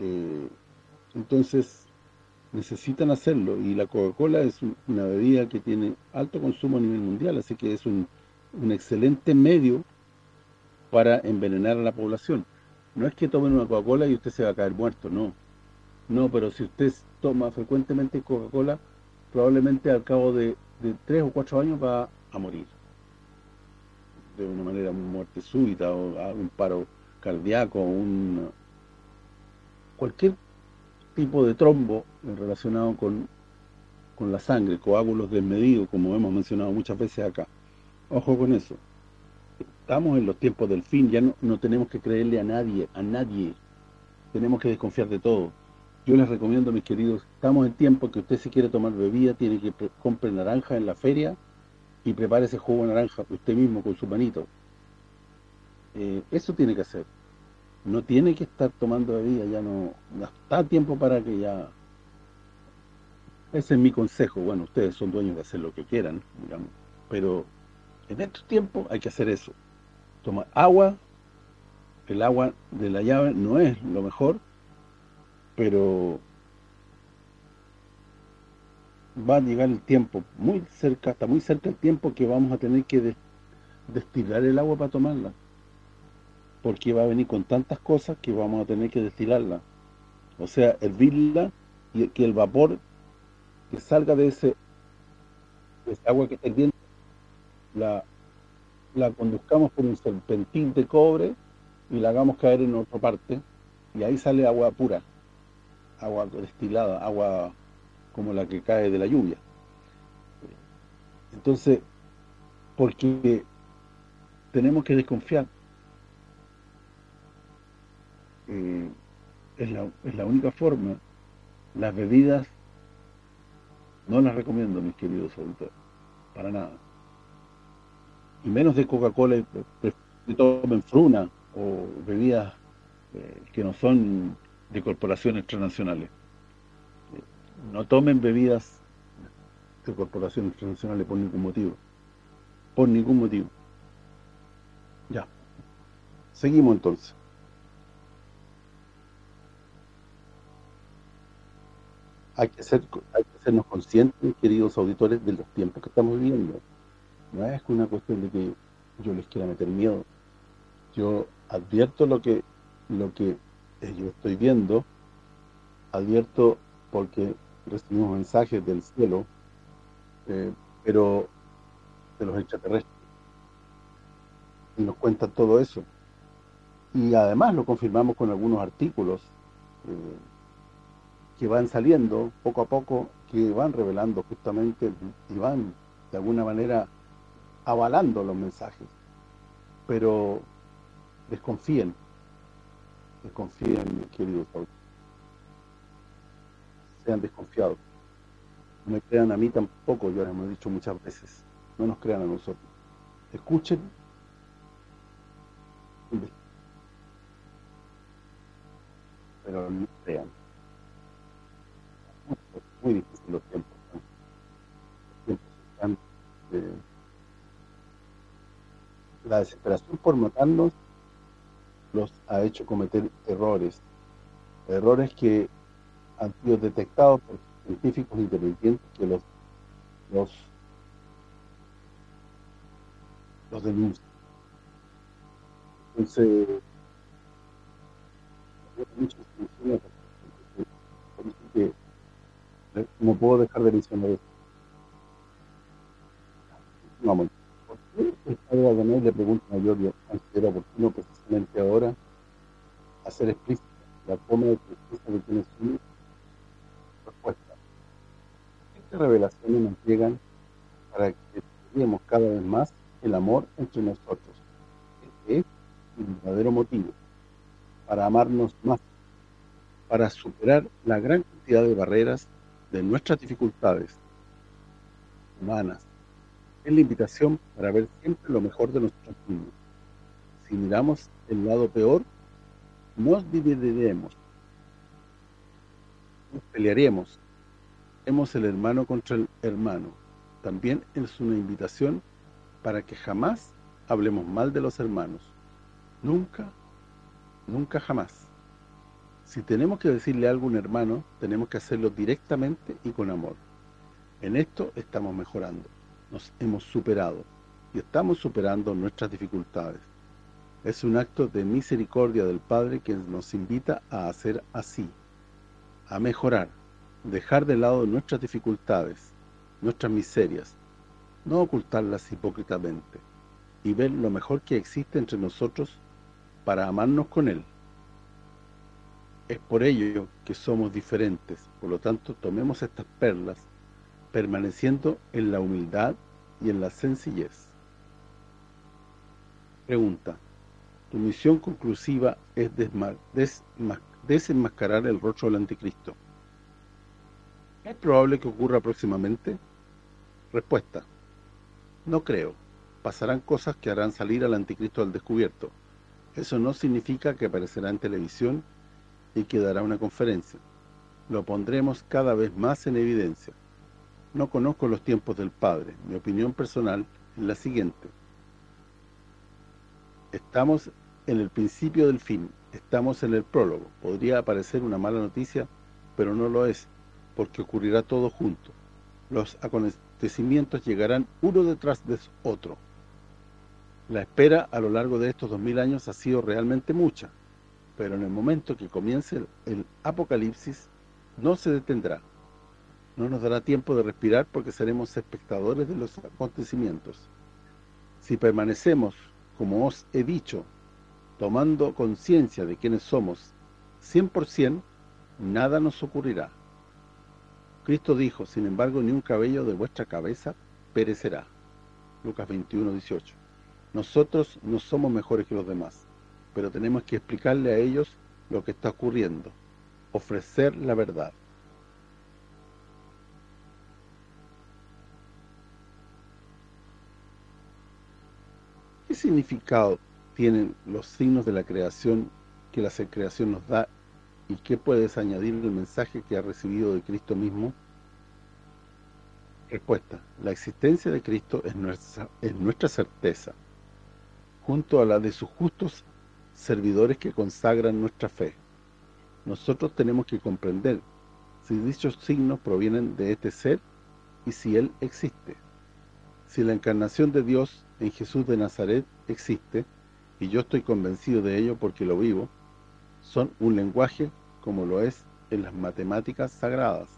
Eh, entonces, necesitan hacerlo. Y la Coca-Cola es una bebida que tiene alto consumo a nivel mundial, así que es un, un excelente medio para envenenar a la población. No es que tomen una Coca-Cola y usted se va a caer muerto, no. No, pero si usted toma frecuentemente Coca-Cola, probablemente al cabo de, tres o cuatro años va a morir. De una manera muerte súbita, o un paro cardíaco, un cualquier tipo de trombo relacionado con, con la sangre, coágulos desmedidos, como hemos mencionado muchas veces acá. Ojo con eso. Estamos en los tiempos del fin, ya no, no tenemos que creerle a nadie, a nadie. Tenemos que desconfiar de todo. Yo les recomiendo, mis queridos, estamos en tiempo que usted si quiere tomar bebida, tiene que compre naranja en la feria y prepare ese jugo de naranja usted mismo con su manito. Eh, eso tiene que hacer. No tiene que estar tomando bebida, ya no, está tiempo para que ya... Ese es mi consejo. Bueno, ustedes son dueños de hacer lo que quieran, digamos. Pero en estos tiempos hay que hacer eso. Tomar agua, el agua de la llave no es lo mejor, pero va a llegar el tiempo, muy cerca, está muy cerca el tiempo que vamos a tener que destilar el agua para tomarla. Porque va a venir con tantas cosas que vamos a tener que destilarla. O sea, hervirla y que el vapor que salga de ese, agua que está hirviendo la, la conduzcamos por un serpentín de cobre y la hagamos caer en otra parte y ahí sale agua pura agua destilada, agua como la que cae de la lluvia. Entonces, porque tenemos que desconfiar. Eh, es, la, es la única forma. Las bebidas no las recomiendo, mis queridos auditores, para nada. Y menos de Coca-Cola, que tomen fruna o bebidas eh, que no son de corporaciones transnacionales. No tomen bebidas de corporaciones transnacionales por ningún motivo. Por ningún motivo. Ya. Seguimos entonces. Hay que, ser, hay que sernos conscientes, queridos auditores, de los tiempos que estamos viviendo. No es una cuestión de que yo les quiera meter miedo. Yo advierto lo que lo que yo estoy viendo, advierto porque recibimos mensajes del cielo, eh, pero de los extraterrestres. Y nos cuentan todo eso. Y además lo confirmamos con algunos artículos eh, que van saliendo poco a poco, que van revelando justamente y van de alguna manera avalando los mensajes. Pero desconfíen, desconfíen, queridos Sean desconfiados. No me crean a mí tampoco, yo les hemos dicho muchas veces. No nos crean a nosotros. Escuchen. Pero no crean. Muy difícil los tiempos. Los tiempos están la desesperación por matarnos los ha hecho cometer errores, errores que han sido detectados por científicos independientes que los los, los denuncian. Entonces, que no puedo dejar de mencionar esto. Vamos. El padre le pregunta a Giorgio, ¿considera oportuno precisamente ahora hacer explícita la toma de justicia de quienes son? Respuesta. Estas revelaciones nos llegan para que estudiemos cada vez más el amor entre nosotros. Este es el verdadero motivo para amarnos más, para superar la gran cantidad de barreras de nuestras dificultades humanas, es la invitación para ver siempre lo mejor de nosotros mismos. Si miramos el lado peor, nos dividiremos, nos pelearemos, Hemos el hermano contra el hermano, también es una invitación para que jamás hablemos mal de los hermanos. Nunca, nunca jamás. Si tenemos que decirle algo a un hermano, tenemos que hacerlo directamente y con amor. En esto estamos mejorando, nos hemos superado y estamos superando nuestras dificultades. Es un acto de misericordia del Padre que nos invita a hacer así, a mejorar, dejar de lado nuestras dificultades, nuestras miserias, no ocultarlas hipócritamente, y ver lo mejor que existe entre nosotros para amarnos con Él. Es por ello que somos diferentes, por lo tanto tomemos estas perlas, permaneciendo en la humildad y en la sencillez. Pregunta. Tu misión conclusiva es desenmascarar el rostro del anticristo. ¿Es probable que ocurra próximamente? Respuesta. No creo. Pasarán cosas que harán salir al anticristo al descubierto. Eso no significa que aparecerá en televisión y que dará una conferencia. Lo pondremos cada vez más en evidencia. No conozco los tiempos del Padre. Mi opinión personal es la siguiente. Estamos en el principio del fin. Estamos en el prólogo. Podría aparecer una mala noticia, pero no lo es porque ocurrirá todo junto. Los acontecimientos llegarán uno detrás de otro. La espera a lo largo de estos dos mil años ha sido realmente mucha, pero en el momento que comience el, apocalipsis no se detendrá. No nos dará tiempo de respirar porque seremos espectadores de los acontecimientos. Si permanecemos, como os he dicho, tomando conciencia de quiénes somos, 100%, nada nos ocurrirá. Cristo dijo, sin embargo, ni un cabello de vuestra cabeza perecerá. Lucas 21, 18. Nosotros no somos mejores que los demás, pero tenemos que explicarle a ellos lo que está ocurriendo, ofrecer la verdad. ¿Qué significado tienen los signos de la creación que la creación nos da ¿Y qué puedes añadir el mensaje que ha recibido de Cristo mismo? Respuesta. La existencia de Cristo es nuestra, es nuestra certeza, junto a la de sus justos servidores que consagran nuestra fe. Nosotros tenemos que comprender si dichos signos provienen de este ser y si Él existe. Si la encarnación de Dios en Jesús de Nazaret existe, y yo estoy convencido de ello porque lo vivo, son un lenguaje como lo es en las matemáticas sagradas.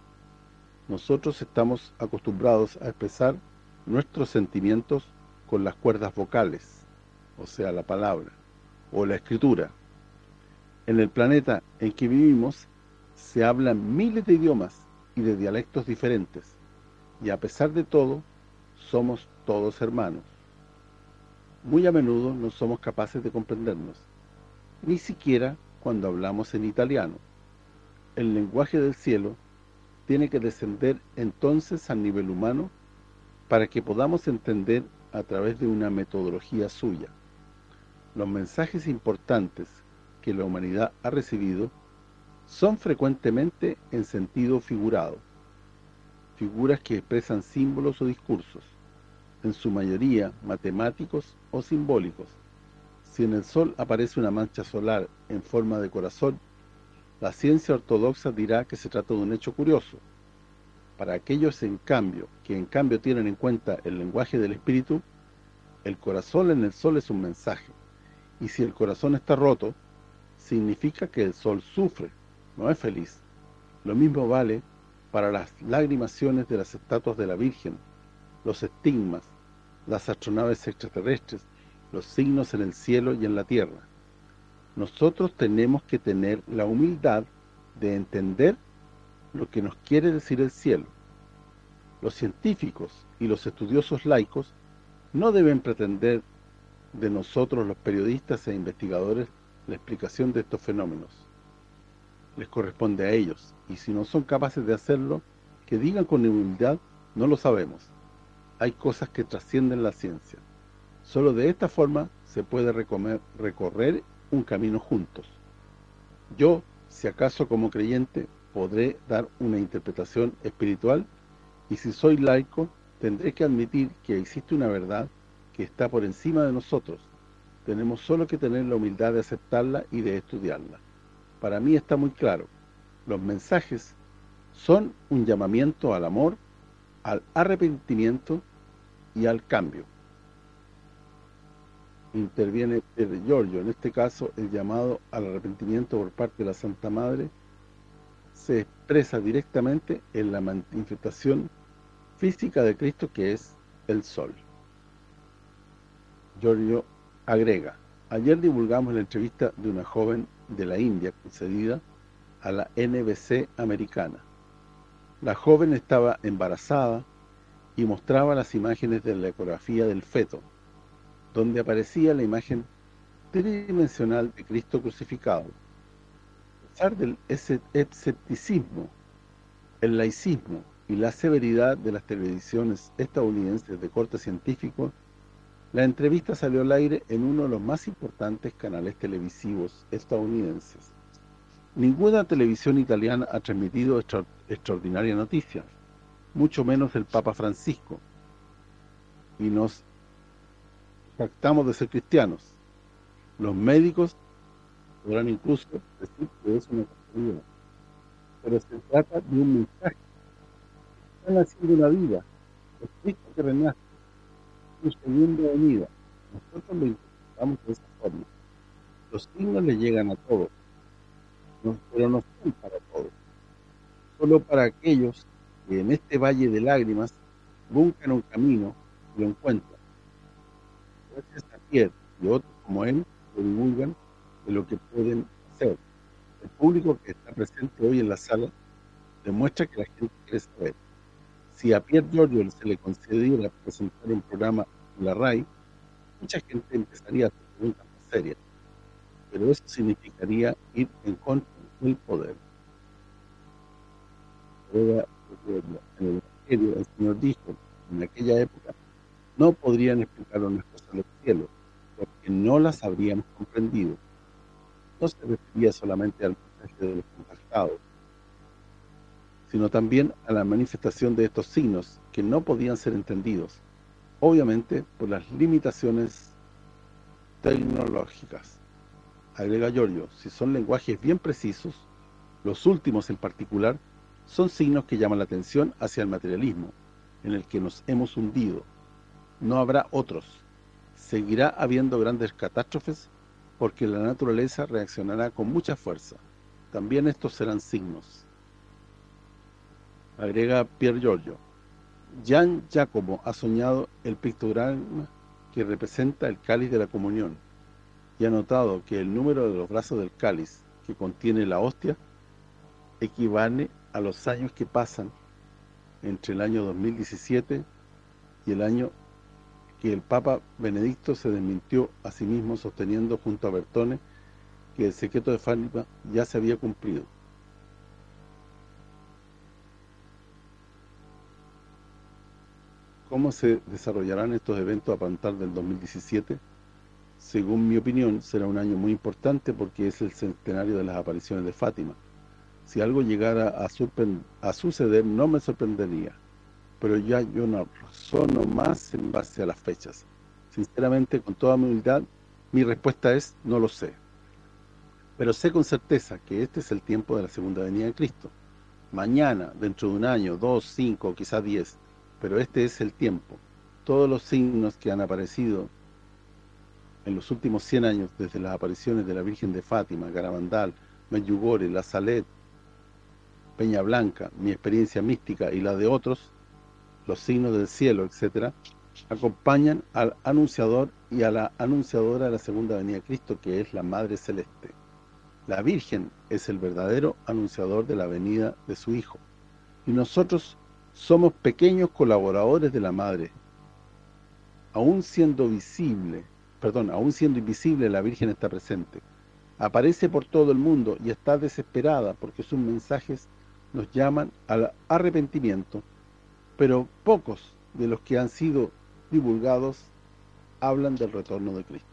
Nosotros estamos acostumbrados a expresar nuestros sentimientos con las cuerdas vocales, o sea, la palabra, o la escritura. En el planeta en que vivimos se hablan miles de idiomas y de dialectos diferentes, y a pesar de todo, somos todos hermanos. Muy a menudo no somos capaces de comprendernos, ni siquiera cuando hablamos en italiano. El lenguaje del cielo tiene que descender entonces a nivel humano para que podamos entender a través de una metodología suya. Los mensajes importantes que la humanidad ha recibido son frecuentemente en sentido figurado, figuras que expresan símbolos o discursos, en su mayoría matemáticos o simbólicos, si en el Sol aparece una mancha solar en forma de corazón, la ciencia ortodoxa dirá que se trata de un hecho curioso. Para aquellos, en cambio, que en cambio tienen en cuenta el lenguaje del espíritu, el corazón en el Sol es un mensaje. Y si el corazón está roto, significa que el Sol sufre, no es feliz. Lo mismo vale para las lagrimaciones de las estatuas de la Virgen, los estigmas, las astronaves extraterrestres, los signos en el cielo y en la tierra. Nosotros tenemos que tener la humildad de entender lo que nos quiere decir el cielo. Los científicos y los estudiosos laicos no deben pretender de nosotros los periodistas e investigadores la explicación de estos fenómenos. Les corresponde a ellos, y si no son capaces de hacerlo, que digan con humildad, no lo sabemos. Hay cosas que trascienden la ciencia. Solo de esta forma se puede recorrer un camino juntos. Yo, si acaso como creyente, podré dar una interpretación espiritual y si soy laico, Tendré que admitir que existe una verdad que está por encima de nosotros. Tenemos solo que tener la humildad de aceptarla y de estudiarla. Para mí está muy claro. Los mensajes son un llamamiento al amor, al arrepentimiento y al cambio. Interviene Pedro Giorgio. En este caso, el llamado al arrepentimiento por parte de la Santa Madre se expresa directamente en la manifestación física de Cristo que es el sol. Giorgio agrega, ayer divulgamos la entrevista de una joven de la India concedida a la NBC americana. La joven estaba embarazada y mostraba las imágenes de la ecografía del feto, donde aparecía la imagen tridimensional de Cristo crucificado. A pesar del escepticismo, el laicismo y la severidad de las televisiones estadounidenses de corte científico, la entrevista salió al aire en uno de los más importantes canales televisivos estadounidenses. Ninguna televisión italiana ha transmitido extraordinaria noticia, mucho menos el Papa Francisco. Y nos jactamos de ser cristianos. Los médicos podrán incluso decir que es una casualidad. Pero se trata de un mensaje. Están haciendo la vida. Es Cristo que. Su segunda venida. Nosotros lo interpretamos de esa forma. Los signos le llegan a todos, pero no son para todos. Solo para aquellos que en este valle de lágrimas buscan un camino y lo encuentran. Gracias a Pierre y otros como él lo divulgan de lo que pueden hacer. El público que está presente hoy en la sala demuestra que la gente quiere saber. Si a Pierre Giorgio se le concediera presentar un programa la RAI, mucha gente empezaría a hacer preguntas más serias. Pero eso significaría ir en contra del poder en el Evangelio, el Señor dijo, en aquella época, no podrían explicar las cosas del cielo, porque no las habríamos comprendido. No se refería solamente al mensaje de los contactados, sino también a la manifestación de estos signos que no podían ser entendidos, obviamente por las limitaciones tecnológicas. Agrega Giorgio, si son lenguajes bien precisos, los últimos en particular, son signos que llaman la atención hacia el materialismo, en el que nos hemos hundido. No habrá otros. Seguirá habiendo grandes catástrofes porque la naturaleza reaccionará con mucha fuerza. También estos serán signos. Agrega Pier Giorgio. Gian Giacomo ha soñado el pictograma que representa el cáliz de la comunión y ha notado que el número de los brazos del cáliz que contiene la hostia equivale a los años que pasan entre el año 2017 y el año que el Papa Benedicto se desmintió a sí mismo sosteniendo junto a Bertone que el secreto de Fátima ya se había cumplido. ¿Cómo se desarrollarán estos eventos a partir del 2017? Según mi opinión, será un año muy importante porque es el centenario de las apariciones de Fátima si algo llegara a, suceder, no me sorprendería. Pero ya yo no razono más en base a las fechas. Sinceramente, con toda mi humildad, mi respuesta es, no lo sé. Pero sé con certeza que este es el tiempo de la segunda venida de Cristo. Mañana, dentro de un año, dos, cinco, quizás diez. Pero este es el tiempo. Todos los signos que han aparecido en los últimos 100 años, desde las apariciones de la Virgen de Fátima, Garabandal, Medjugorje, La Salet, Peña Blanca, mi experiencia mística y la de otros, los signos del cielo, etcétera, acompañan al anunciador y a la anunciadora de la segunda venida de Cristo, que es la Madre Celeste. La Virgen es el verdadero anunciador de la venida de su Hijo. Y nosotros somos pequeños colaboradores de la Madre. Aún siendo visible, perdón, aún siendo invisible, la Virgen está presente. Aparece por todo el mundo y está desesperada porque sus mensajes nos llaman al arrepentimiento, pero pocos de los que han sido divulgados hablan del retorno de Cristo.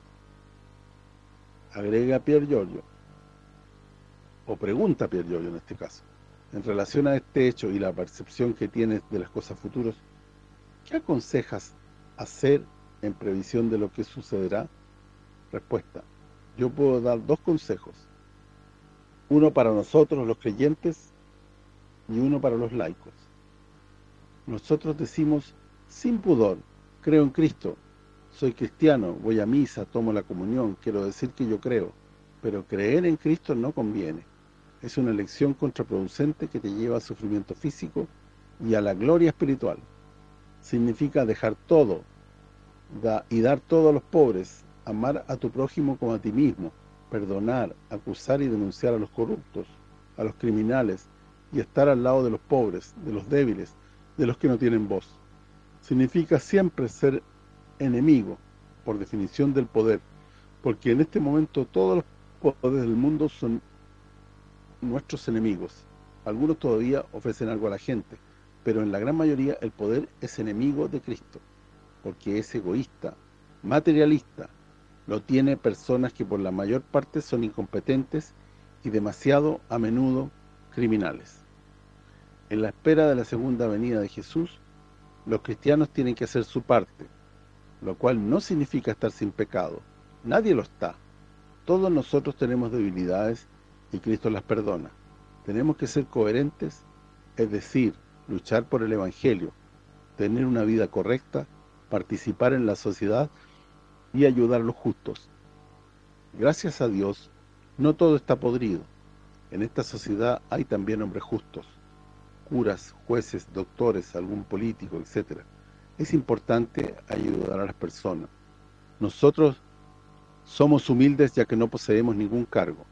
Agrega Pier Giorgio, o pregunta Pier Giorgio en este caso, en relación a este hecho y la percepción que tienes de las cosas futuras, ¿Qué aconsejas hacer en previsión de lo que sucederá? Respuesta. Yo puedo dar dos consejos. Uno para nosotros los creyentes y uno para los laicos. Nosotros decimos sin pudor, creo en Cristo, soy cristiano, voy a misa, tomo la comunión, quiero decir que yo creo, pero creer en Cristo no conviene. Es una elección contraproducente que te lleva al sufrimiento físico y a la gloria espiritual. Significa dejar todo y dar todo a los pobres, amar a tu prójimo como a ti mismo, perdonar, acusar y denunciar a los corruptos, a los criminales y estar al lado de los pobres, de los débiles, de los que no tienen voz. Significa siempre ser enemigo, por definición del poder, porque en este momento todos los poderes del mundo son nuestros enemigos. Algunos todavía ofrecen algo a la gente, pero en la gran mayoría el poder es enemigo de Cristo, porque es egoísta, materialista, lo tiene personas que por la mayor parte son incompetentes y demasiado a menudo criminales. En la espera de la segunda venida de Jesús, los cristianos tienen que hacer su parte, lo cual no significa estar sin pecado. Nadie lo está. Todos nosotros tenemos debilidades y Cristo las perdona. Tenemos que ser coherentes, es decir, luchar por el Evangelio, tener una vida correcta, participar en la sociedad y ayudar a los justos. Gracias a Dios, no todo está podrido. En esta sociedad hay también hombres justos, curas, jueces, doctores, algún político, etc. Es importante ayudar a las personas. Nosotros somos humildes ya que no poseemos ningún cargo.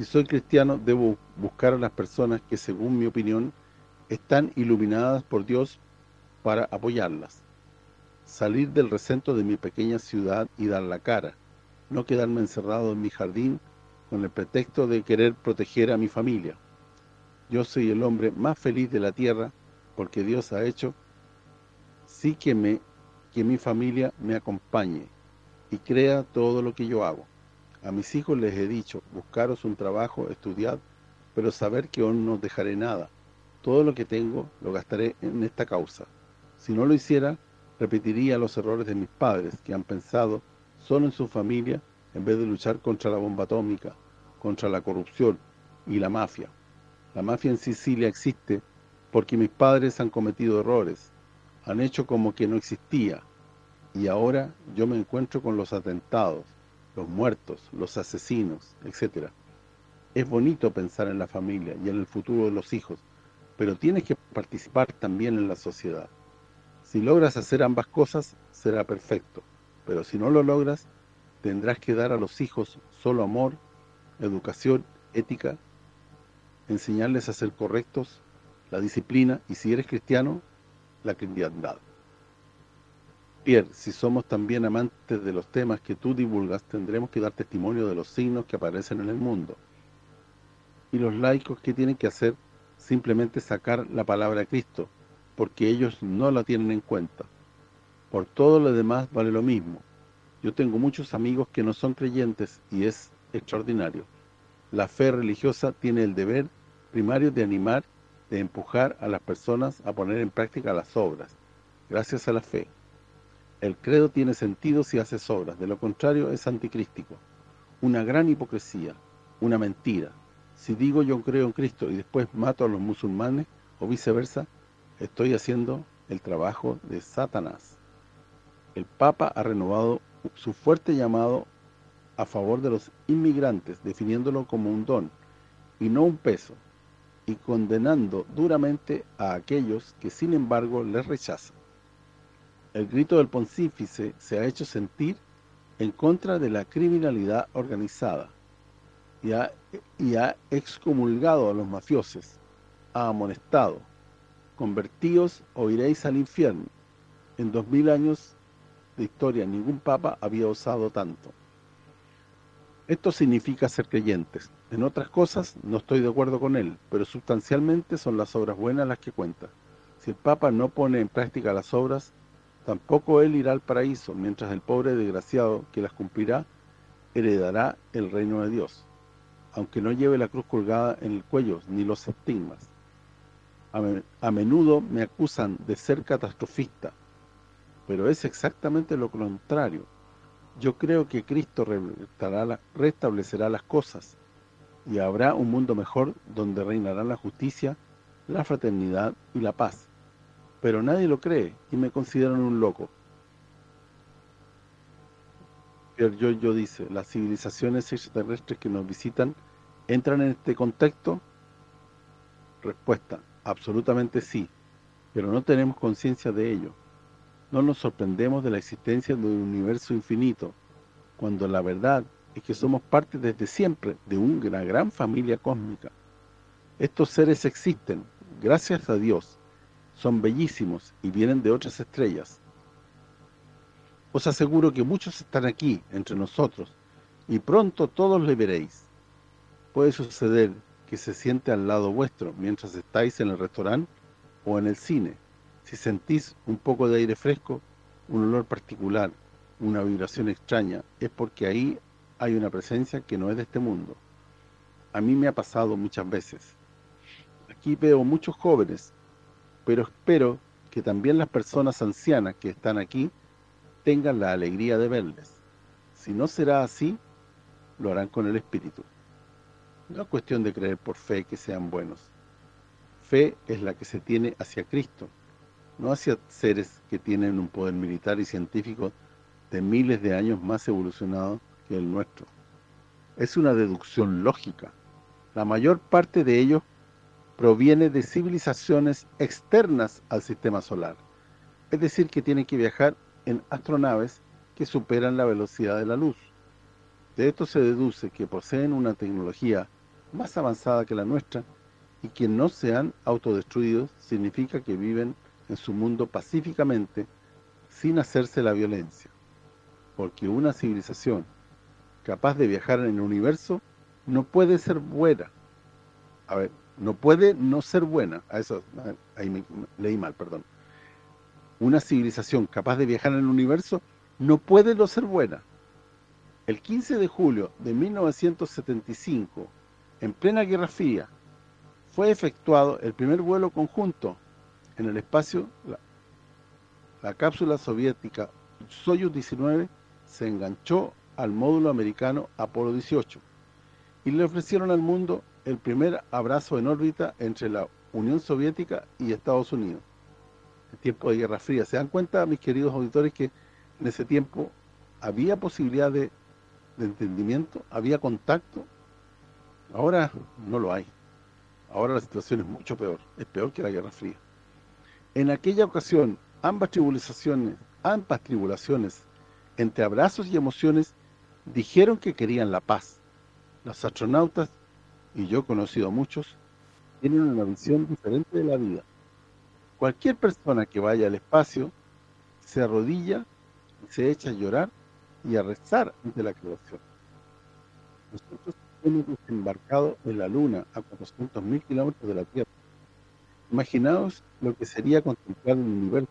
Si soy cristiano, debo buscar a las personas que, según mi opinión, están iluminadas por Dios para apoyarlas. Salir del recinto de mi pequeña ciudad y dar la cara. No quedarme encerrado en mi jardín con el pretexto de querer proteger a mi familia. Yo soy el hombre más feliz de la tierra porque Dios ha hecho sí que, me, que mi familia me acompañe y crea todo lo que yo hago. A mis hijos les he dicho, buscaros un trabajo, estudiad, pero saber que aún no dejaré nada. Todo lo que tengo lo gastaré en esta causa. Si no lo hiciera, repetiría los errores de mis padres, que han pensado solo en su familia en vez de luchar contra la bomba atómica, contra la corrupción y la mafia. La mafia en Sicilia existe porque mis padres han cometido errores, han hecho como que no existía, y ahora yo me encuentro con los atentados, los muertos, los asesinos, etc. Es bonito pensar en la familia y en el futuro de los hijos, pero tienes que participar también en la sociedad. Si logras hacer ambas cosas, será perfecto, pero si no lo logras, tendrás que dar a los hijos solo amor, educación, ética, enseñarles a ser correctos, la disciplina y si eres cristiano, la cristiandad. Pierre, si somos también amantes de los temas que tú divulgas, tendremos que dar testimonio de los signos que aparecen en el mundo. Y los laicos, ¿qué tienen que hacer? Simplemente sacar la palabra de Cristo, porque ellos no la tienen en cuenta. Por todo lo demás vale lo mismo. Yo tengo muchos amigos que no son creyentes y es extraordinario. La fe religiosa tiene el deber primario de animar, de empujar a las personas a poner en práctica las obras, gracias a la fe. El credo tiene sentido si haces obras, de lo contrario es anticrístico. Una gran hipocresía, una mentira. Si digo yo creo en Cristo y después mato a los musulmanes, o viceversa, estoy haciendo el trabajo de Satanás. El Papa ha renovado su fuerte llamado a favor de los inmigrantes, definiéndolo como un don y no un peso, y condenando duramente a aquellos que sin embargo les rechazan. El grito del pontífice se ha hecho sentir en contra de la criminalidad organizada y ha, excomulgado a los mafiosos, ha amonestado, convertíos o iréis al infierno. En dos mil años de historia ningún papa había osado tanto. Esto significa ser creyentes. En otras cosas no estoy de acuerdo con él, pero sustancialmente son las obras buenas las que cuentan. Si el Papa no pone en práctica las obras, tampoco él irá al paraíso, mientras el pobre desgraciado que las cumplirá heredará el reino de Dios, aunque no lleve la cruz colgada en el cuello ni los estigmas. A, menudo me acusan de ser catastrofista, pero es exactamente lo contrario. Yo creo que Cristo restablecerá las cosas y habrá un mundo mejor donde reinará la justicia, la fraternidad y la paz. Pero nadie lo cree y me consideran un loco. Yo dice, las civilizaciones extraterrestres que nos visitan entran en este contexto. Respuesta, absolutamente sí, pero no tenemos conciencia de ello. No nos sorprendemos de la existencia de un universo infinito, cuando la verdad es que somos parte desde siempre de una gran familia cósmica. Estos seres existen, gracias a Dios, son bellísimos y vienen de otras estrellas. Os aseguro que muchos están aquí, entre nosotros, y pronto todos le veréis. Puede suceder que se siente al lado vuestro mientras estáis en el restaurante o en el cine. Si sentís un poco de aire fresco, un olor particular, una vibración extraña, es porque ahí hay una presencia que no es de este mundo. A mí me ha pasado muchas veces. Aquí veo muchos jóvenes, pero espero que también las personas ancianas que están aquí tengan la alegría de verles. Si no será así, lo harán con el espíritu. No es cuestión de creer por fe que sean buenos. Fe es la que se tiene hacia Cristo, no hacia seres que tienen un poder militar y científico de miles de años más evolucionado que el nuestro. Es una deducción lógica. La mayor parte de ellos proviene de civilizaciones externas al sistema solar. Es decir, que tienen que viajar en astronaves que superan la velocidad de la luz. De esto se deduce que poseen una tecnología más avanzada que la nuestra y que no se han autodestruido significa que viven en su mundo pacíficamente sin hacerse la violencia. Porque una civilización capaz de viajar en el universo no puede ser buena. A ver, no puede no ser buena. A eso, ahí leí mal, perdón. Una civilización capaz de viajar en el universo no puede no ser buena. El 15 de julio de 1975, en plena Guerra Fría, fue efectuado el primer vuelo conjunto en el espacio. La, la cápsula soviética Soyuz 19 se enganchó al módulo americano Apolo 18 y le ofrecieron al mundo el primer abrazo en órbita entre la Unión Soviética y Estados Unidos en tiempo de Guerra Fría. ¿Se dan cuenta, mis queridos auditores, que en ese tiempo había posibilidad de, de entendimiento, había contacto? Ahora no lo hay. Ahora la situación es mucho peor, es peor que la Guerra Fría. En aquella ocasión, ambas tribulaciones, ambas tribulaciones, entre abrazos y emociones, dijeron que querían la paz. Los astronautas, y yo he conocido a muchos, tienen una visión diferente de la vida. Cualquier persona que vaya al espacio se arrodilla se echa a llorar y a rezar ante la creación. Nosotros hemos desembarcado en la Luna a 400.000 kilómetros de la Tierra. Imaginaos lo que sería contemplar el universo.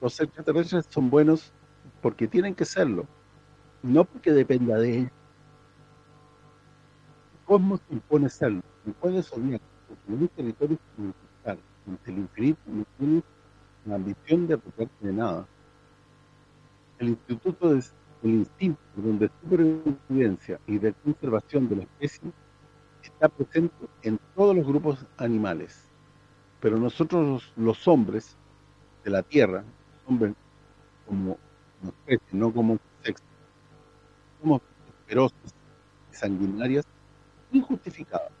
Los extraterrestres son buenos porque tienen que serlo, no porque dependa de ellos. El cosmos impone serlo, puede soñar, un territorio unificar ante el infinito no tiene la ambición de apropiarse de nada. El Instituto del Instinto de Supervivencia y de Conservación de la Especie está presente en todos los grupos animales. Pero nosotros los, hombres de la Tierra, hombres como especie, no como sexo, somos feroces sanguinarias injustificadas.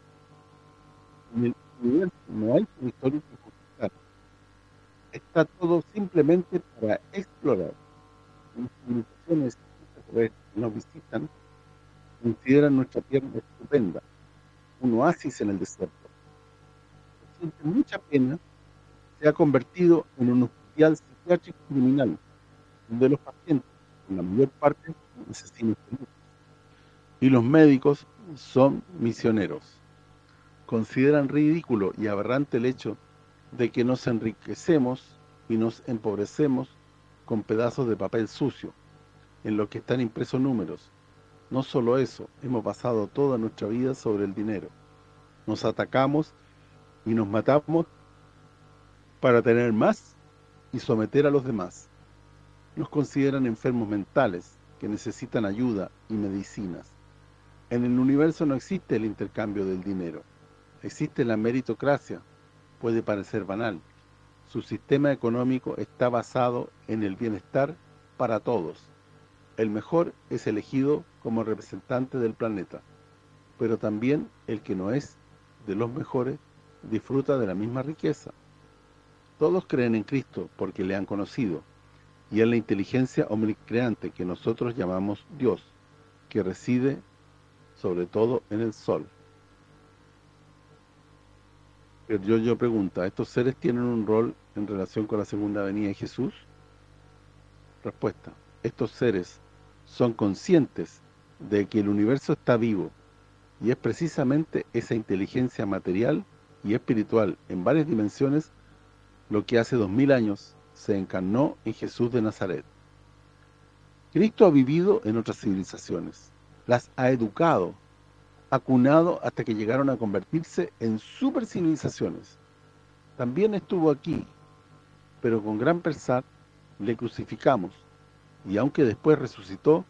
En el universo no hay territorio que justificar. Está todo simplemente para explorar. Las civilizaciones que nos visitan consideran nuestra tierra estupenda, un oasis en el desierto. Siente mucha pena, se ha convertido en un hospital psiquiátrico criminal, donde los pacientes, en la mayor parte, asesinos y los médicos son misioneros. Consideran ridículo y aberrante el hecho de que nos enriquecemos y nos empobrecemos con pedazos de papel sucio, en lo que están impresos números. No solo eso, hemos pasado toda nuestra vida sobre el dinero. Nos atacamos y nos matamos para tener más y someter a los demás. Nos consideran enfermos mentales que necesitan ayuda y medicinas. En el universo no existe el intercambio del dinero. Existe la meritocracia. Puede parecer banal. Su sistema económico está basado en el bienestar para todos. El mejor es elegido como representante del planeta, pero también el que no es de los mejores disfruta de la misma riqueza. Todos creen en Cristo porque le han conocido, y en la inteligencia omnicreante que nosotros llamamos Dios, que reside sobre todo en el Sol. Yo, yo pregunta, ¿estos seres tienen un rol en relación con la segunda venida de Jesús? Respuesta, estos seres son conscientes de que el universo está vivo y es precisamente esa inteligencia material y espiritual en varias dimensiones lo que hace dos mil años se encarnó en Jesús de Nazaret. Cristo ha vivido en otras civilizaciones, las ha educado, acunado hasta que llegaron a convertirse en super civilizaciones. También estuvo aquí, pero con gran pesar le crucificamos, y aunque después resucitó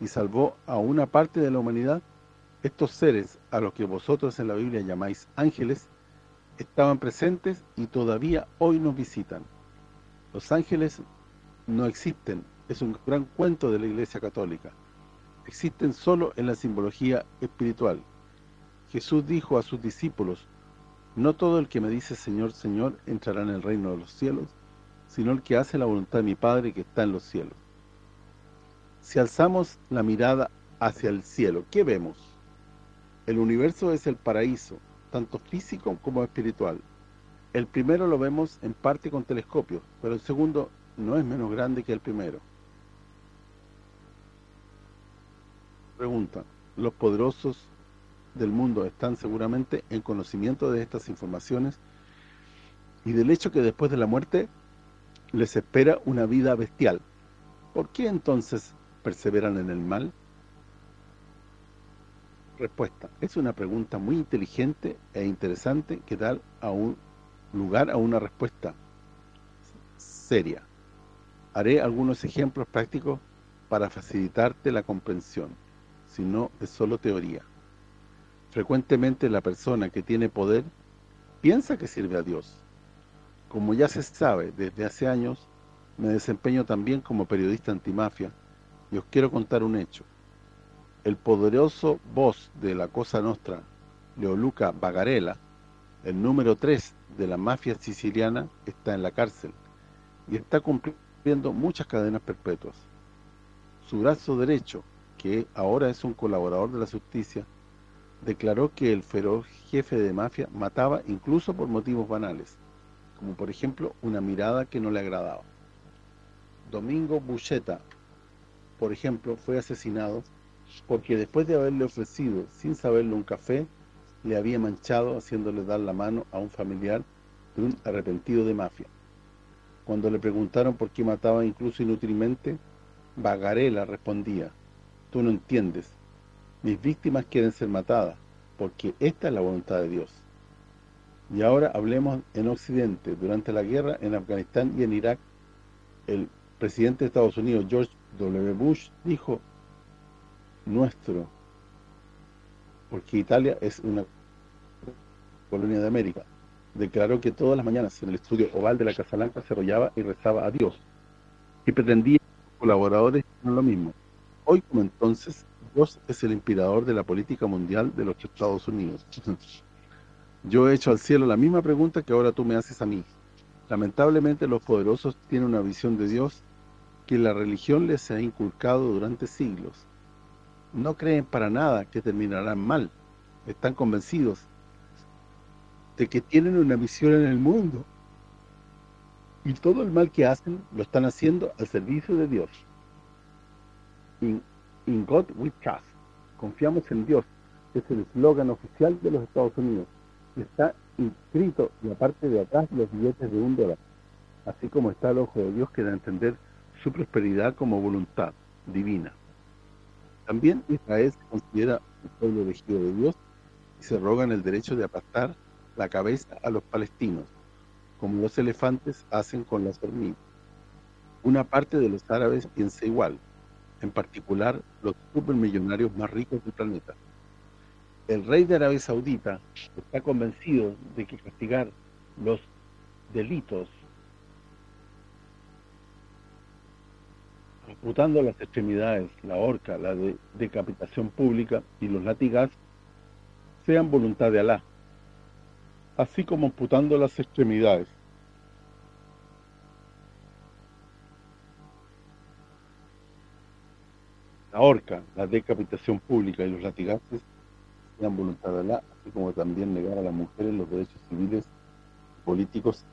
y salvó a una parte de la humanidad, estos seres, a los que vosotros en la Biblia llamáis ángeles, estaban presentes y todavía hoy nos visitan. Los ángeles no existen, es un gran cuento de la Iglesia Católica. Existen solo en la simbología espiritual. Jesús dijo a sus discípulos, no todo el que me dice Señor, Señor entrará en el reino de los cielos, sino el que hace la voluntad de mi Padre que está en los cielos. Si alzamos la mirada hacia el cielo, ¿qué vemos? El universo es el paraíso, tanto físico como espiritual. El primero lo vemos en parte con telescopios, pero el segundo no es menos grande que el primero. Pregunta, ¿los poderosos del mundo están seguramente en conocimiento de estas informaciones y del hecho que después de la muerte les espera una vida bestial? ¿Por qué entonces perseveran en el mal? Respuesta. Es una pregunta muy inteligente e interesante que da lugar a una respuesta seria. Haré algunos ejemplos prácticos para facilitarte la comprensión, si no es solo teoría. Frecuentemente la persona que tiene poder piensa que sirve a Dios. Como ya se sabe desde hace años, me desempeño también como periodista antimafia y os quiero contar un hecho. El poderoso voz de la Cosa Nostra, Leoluca Bagarella, el número 3 de la mafia siciliana, está en la cárcel y está cumpliendo muchas cadenas perpetuas. Su brazo derecho, que ahora es un colaborador de la justicia, declaró que el feroz jefe de mafia mataba incluso por motivos banales, como por ejemplo una mirada que no le agradaba. Domingo Bucheta, por ejemplo, fue asesinado porque después de haberle ofrecido, sin saberlo, un café, le había manchado haciéndole dar la mano a un familiar de un arrepentido de mafia. Cuando le preguntaron por qué mataba incluso inútilmente, Bagarela respondía, tú no entiendes, mis víctimas quieren ser matadas, porque esta es la voluntad de Dios. Y ahora hablemos en Occidente. Durante la guerra en Afganistán y en Irak, el presidente de Estados Unidos, George W. Bush dijo nuestro, porque Italia es una colonia de América, declaró que todas las mañanas en el estudio oval de la Casa Blanca se arrollaba y rezaba a Dios, y pretendía que los colaboradores no lo mismo. Hoy como entonces, Dios es el inspirador de la política mundial de los Estados Unidos. Yo he hecho al cielo la misma pregunta que ahora tú me haces a mí. Lamentablemente los poderosos tienen una visión de Dios que la religión les ha inculcado durante siglos. No creen para nada que terminarán mal. Están convencidos de que tienen una misión en el mundo. Y todo el mal que hacen lo están haciendo al servicio de Dios. In, God we trust. Confiamos en Dios. Es el eslogan oficial de los Estados Unidos. Está inscrito y aparte de atrás los billetes de un dólar. Así como está el ojo de Dios que da a entender su prosperidad como voluntad divina. También Israel se considera un pueblo elegido de Dios y se rogan el derecho de apartar la cabeza a los palestinos, como los elefantes hacen con las hormigas. Una parte de los árabes piensa igual, en particular los supermillonarios más ricos del planeta. El rey de Arabia Saudita está convencido de que castigar los delitos amputando las extremidades, la horca, la decapitación pública y los latigazos sean voluntad de Alá, así como amputando las extremidades. La horca, la decapitación pública y los latigazos sean Alá, así como también negar a las mujeres los derechos civiles y políticos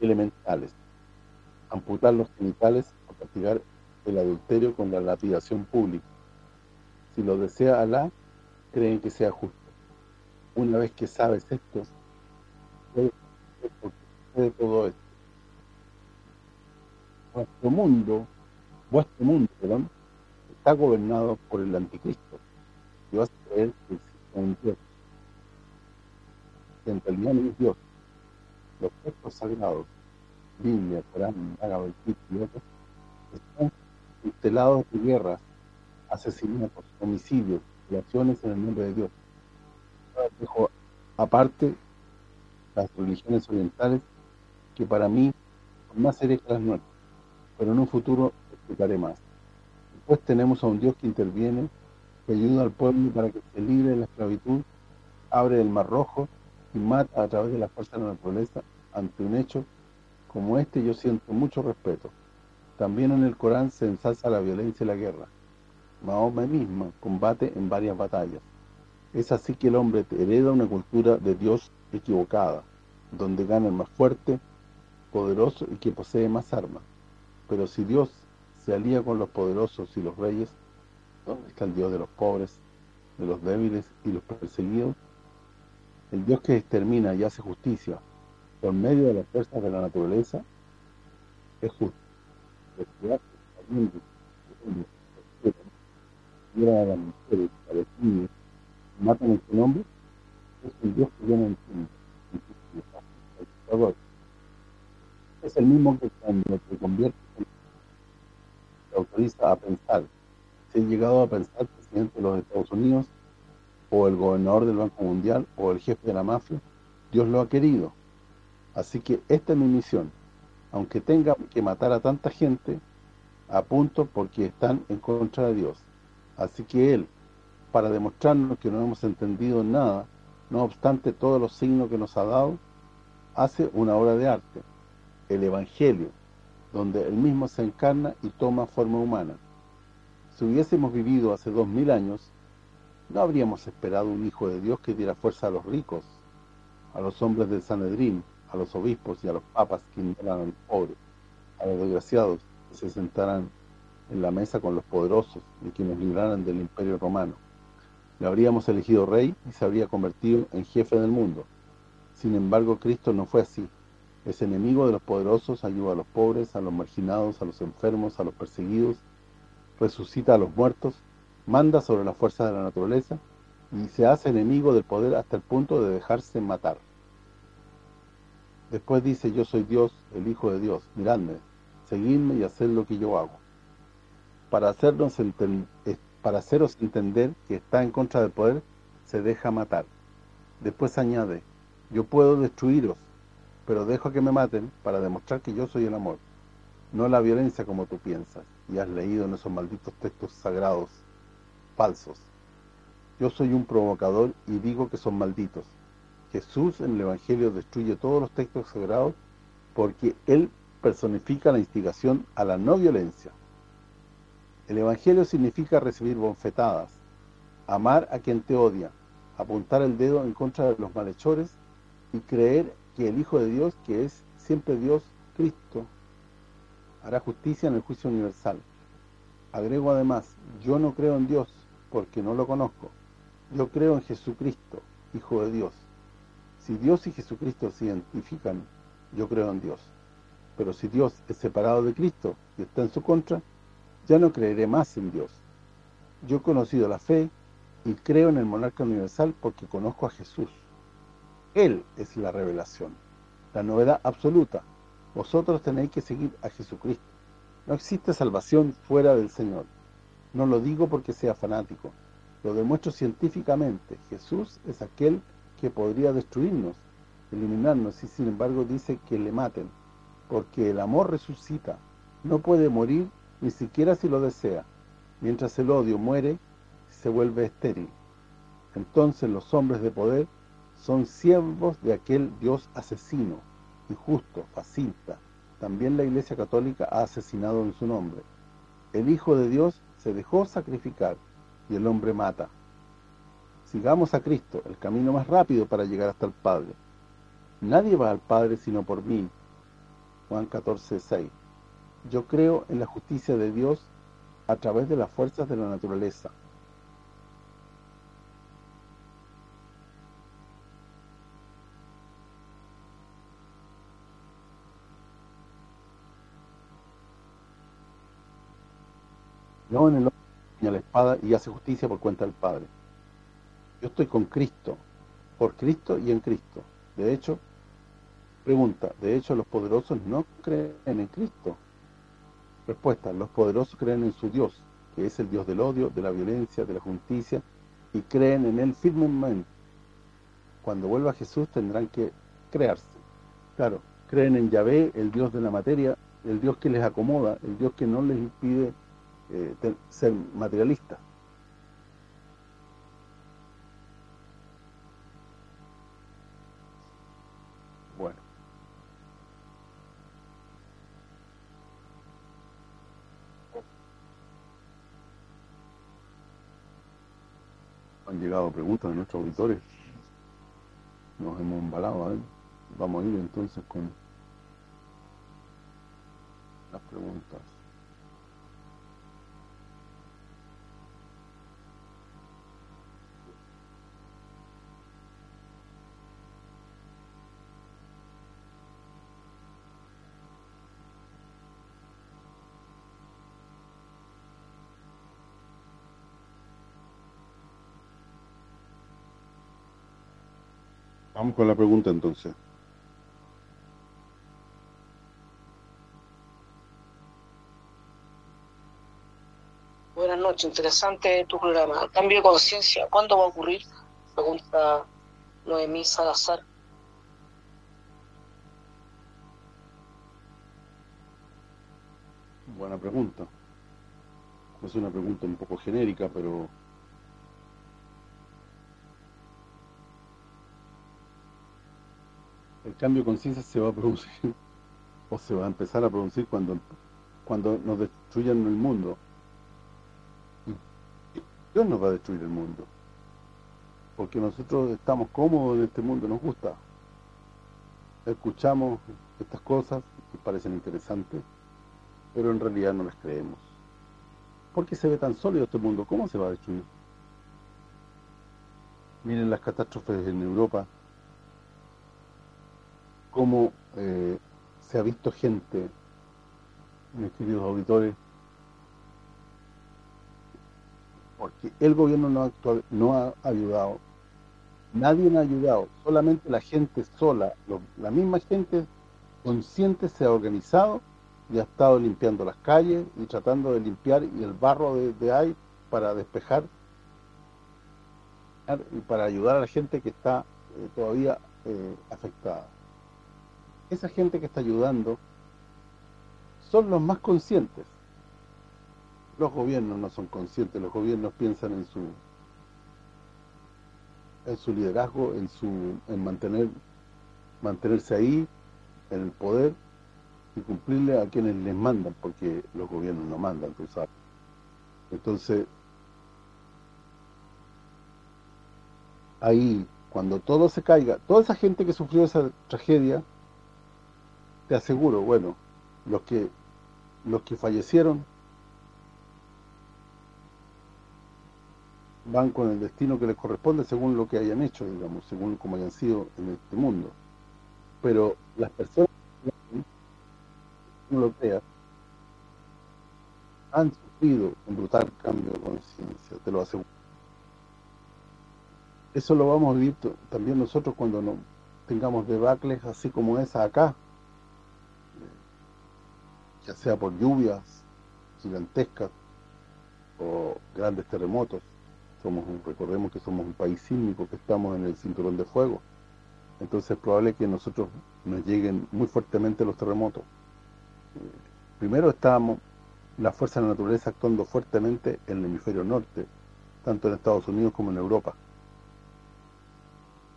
elementales, amputar los genitales o castigar el adulterio con la lapidación pública. Si lo desea Alá, creen que sea justo. Una vez que sabes esto, de todo esto. Nuestro mundo, vuestro mundo, perdón, está gobernado por el anticristo. Y vas a creer que existe un Dios. En realidad no es Dios. Los textos sagrados, Biblia, Corán, Bhagavad y otros, están instalados de guerras, asesinatos, homicidios, violaciones en el nombre de Dios. Dejo aparte las religiones orientales que para mí son más serias que las nuestras, pero en un futuro explicaré más. Después tenemos a un Dios que interviene, que ayuda al pueblo para que se libre de la esclavitud, abre el mar rojo y mata a través de la fuerza de la naturaleza ante un hecho como este yo siento mucho respeto. También en el Corán se ensalza la violencia y la guerra. Mahoma misma combate en varias batallas. Es así que el hombre hereda una cultura de Dios equivocada, donde gana el más fuerte, poderoso y que posee más armas. Pero si Dios se alía con los poderosos y los reyes, ¿dónde está el Dios de los pobres, de los débiles y los perseguidos? El Dios que extermina y hace justicia por medio de las fuerzas de la naturaleza es justo. matan en su nombre, es el Dios que yo no entiendo. Es el mismo que cuando te convierte autoriza a pensar. Si he llegado a pensar el presidente de los Estados Unidos, o el gobernador del Banco Mundial, o el jefe de la mafia, Dios lo ha querido. Así que esta es mi misión. Aunque tenga que matar a tanta gente, a punto porque están en contra de Dios. Así que Él, para demostrarnos que no hemos entendido nada, no obstante todos los signos que nos ha dado, hace una obra de arte, el Evangelio, donde Él mismo se encarna y toma forma humana. Si hubiésemos vivido hace dos mil años, no habríamos esperado un Hijo de Dios que diera fuerza a los ricos, a los hombres del Sanedrín, a los obispos y a los papas que ignoran a los pobres, a los desgraciados que se sentaran en la mesa con los poderosos y que nos libraran del imperio romano. Le habríamos elegido rey y se habría convertido en jefe del mundo. Sin embargo, Cristo no fue así. Es enemigo de los poderosos, ayuda a los pobres, a los marginados, a los enfermos, a los perseguidos, resucita a los muertos, manda sobre la fuerza de la naturaleza y se hace enemigo del poder hasta el punto de dejarse matar. Después dice, yo soy Dios, el Hijo de Dios, miradme, seguidme y haced lo que yo hago. Para, hacernos para haceros entender que está en contra del poder, se deja matar. Después añade, yo puedo destruiros, pero dejo que me maten para demostrar que yo soy el amor, no la violencia como tú piensas y has leído en esos malditos textos sagrados, falsos. Yo soy un provocador y digo que son malditos, Jesús en el Evangelio destruye todos los textos sagrados porque Él personifica la instigación a la no violencia. El Evangelio significa recibir bonfetadas, amar a quien te odia, apuntar el dedo en contra de los malhechores y creer que el Hijo de Dios, que es siempre Dios, Cristo, hará justicia en el juicio universal. Agrego además, yo no creo en Dios porque no lo conozco. Yo creo en Jesucristo, Hijo de Dios. Si Dios y Jesucristo se identifican, yo creo en Dios. Pero si Dios es separado de Cristo y está en su contra, ya no creeré más en Dios. Yo he conocido la fe y creo en el monarca universal porque conozco a Jesús. Él es la revelación. la novedad absoluta. Vosotros tenéis que seguir a Jesucristo. No existe salvación fuera del Señor. No lo digo porque sea fanático. Lo demuestro científicamente. Jesús es aquel que podría destruirnos, eliminarnos, y sin embargo dice que le maten. Porque el amor resucita. No puede morir ni siquiera si lo desea. Mientras el odio muere, se vuelve estéril. Entonces los hombres de poder son siervos de aquel Dios asesino, injusto, fascista. También la Iglesia Católica ha asesinado en su nombre. El Hijo de Dios se dejó sacrificar y el hombre mata. Sigamos a Cristo, el camino más rápido para llegar hasta el Padre. Nadie va al Padre sino por mí. Juan 14, 6. Yo creo en la justicia de Dios a través de las fuerzas de la naturaleza. No en el hombre a la espada y hace justicia por cuenta del Padre. Yo estoy con Cristo, por Cristo y en Cristo. De hecho, pregunta, de hecho los poderosos no creen en Cristo. Respuesta, los poderosos creen en su Dios, que es el Dios del odio, de la violencia, de la justicia, y creen en Él firmemente. Cuando vuelva Jesús tendrán que crearse. Claro, creen en Yahvé, el Dios de la materia, el Dios que les acomoda, el Dios que no les impide eh, ser materialista. Bueno. Han llegado preguntas de nuestros auditores. Nos hemos embalado, a. Vamos a ir entonces con las preguntas. Vamos con la pregunta entonces. Buenas noches, interesante tu programa. Cambio de conciencia, ¿cuándo va a ocurrir? Pregunta Noemí Salazar. Buena pregunta. Es una pregunta un poco genérica, pero el cambio de conciencia se va a producir o se va a empezar a producir cuando cuando nos destruyan el mundo. Dios nos va a destruir el mundo. Porque nosotros estamos cómodos en este mundo, nos gusta. Escuchamos estas cosas que parecen interesantes, pero en realidad no las creemos. porque se ve tan sólido este mundo? ¿Cómo se va a destruir? Miren las catástrofes en Europa, cómo eh, se ha visto gente, mis queridos auditores, porque el gobierno no, ha ayudado, nadie ha ayudado, solamente la gente sola, la misma gente consciente se ha organizado y ha estado limpiando las calles y tratando de limpiar y el barro de, ahí para despejar y para ayudar a la gente que está eh, todavía eh, afectada esa gente que está ayudando son los más conscientes. Los gobiernos no son conscientes, los gobiernos piensan en su en su liderazgo, en su en mantener mantenerse ahí en el poder y cumplirle a quienes les mandan, porque los gobiernos no mandan, tú sabes. Entonces, ahí, cuando todo se caiga, toda esa gente que sufrió esa tragedia, te aseguro, bueno, los que los que fallecieron van con el destino que les corresponde según lo que hayan hecho, digamos, según como hayan sido en este mundo. Pero las personas no lo creas, han sufrido un brutal cambio de conciencia, te lo aseguro. Eso lo vamos a vivir también nosotros cuando nos tengamos debacles así como esa acá, ya sea por lluvias gigantescas o grandes terremotos. Somos recordemos que somos un país sísmico, que estamos en el cinturón de fuego. Entonces es probable que nosotros nos lleguen muy fuertemente los terremotos. Primero estamos la fuerza de la naturaleza actuando fuertemente en el hemisferio norte, tanto en Estados Unidos como en Europa.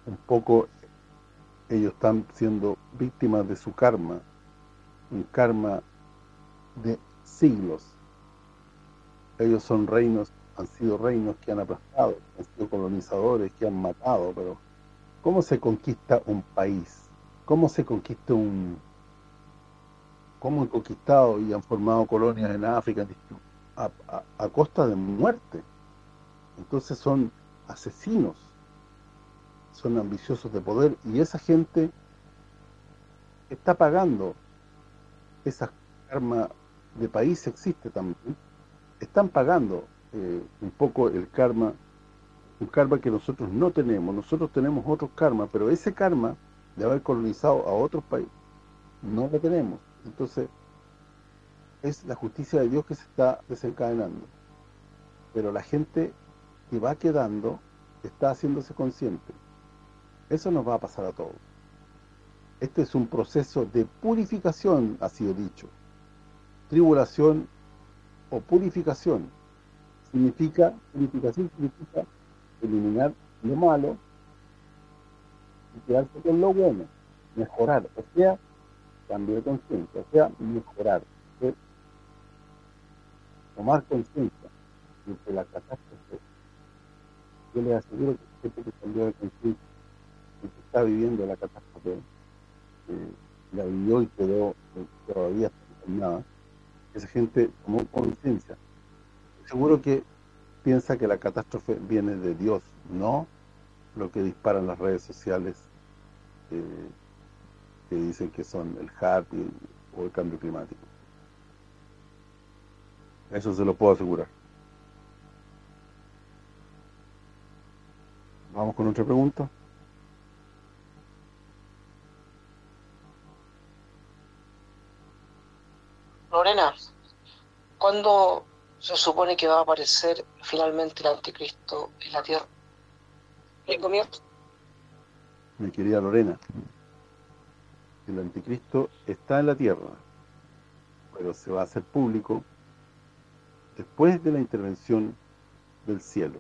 Un poco ellos están siendo víctimas de su karma, un karma de siglos. Ellos son reinos, han sido reinos que han aplastado, han sido colonizadores, que han matado, pero ¿cómo se conquista un país? ¿Cómo se conquista un... cómo han conquistado y han formado colonias en África a, costa de muerte? Entonces son asesinos, son ambiciosos de poder y esa gente está pagando esa karma de país existe también, están pagando eh, un poco el karma, un karma que nosotros no tenemos, nosotros tenemos otro karma, pero ese karma de haber colonizado a otros países, no lo tenemos. Entonces, es la justicia de Dios que se está desencadenando. Pero la gente que va quedando está haciéndose consciente. Eso nos va a pasar a todos. Este es un proceso de purificación, ha sido dicho tribulación o purificación. Significa, purificación significa eliminar lo malo y quedarse con lo bueno, mejorar, o sea, cambio de conciencia, o sea, mejorar, tomar conciencia de que la catástrofe, yo les aseguro que gente que cambió de conciencia y que está viviendo la catástrofe, eh, la vivió y quedó eh, todavía nada esa gente tomó conciencia. Seguro que piensa que la catástrofe viene de Dios, no lo que disparan las redes sociales eh, que dicen que son el HARP o el cambio climático. Eso se lo puedo asegurar. Vamos con otra pregunta. Lorena, ¿cuándo se supone que va a aparecer finalmente el anticristo en la tierra? Mi querida Lorena, el anticristo está en la tierra, pero se va a hacer público después de la intervención del cielo.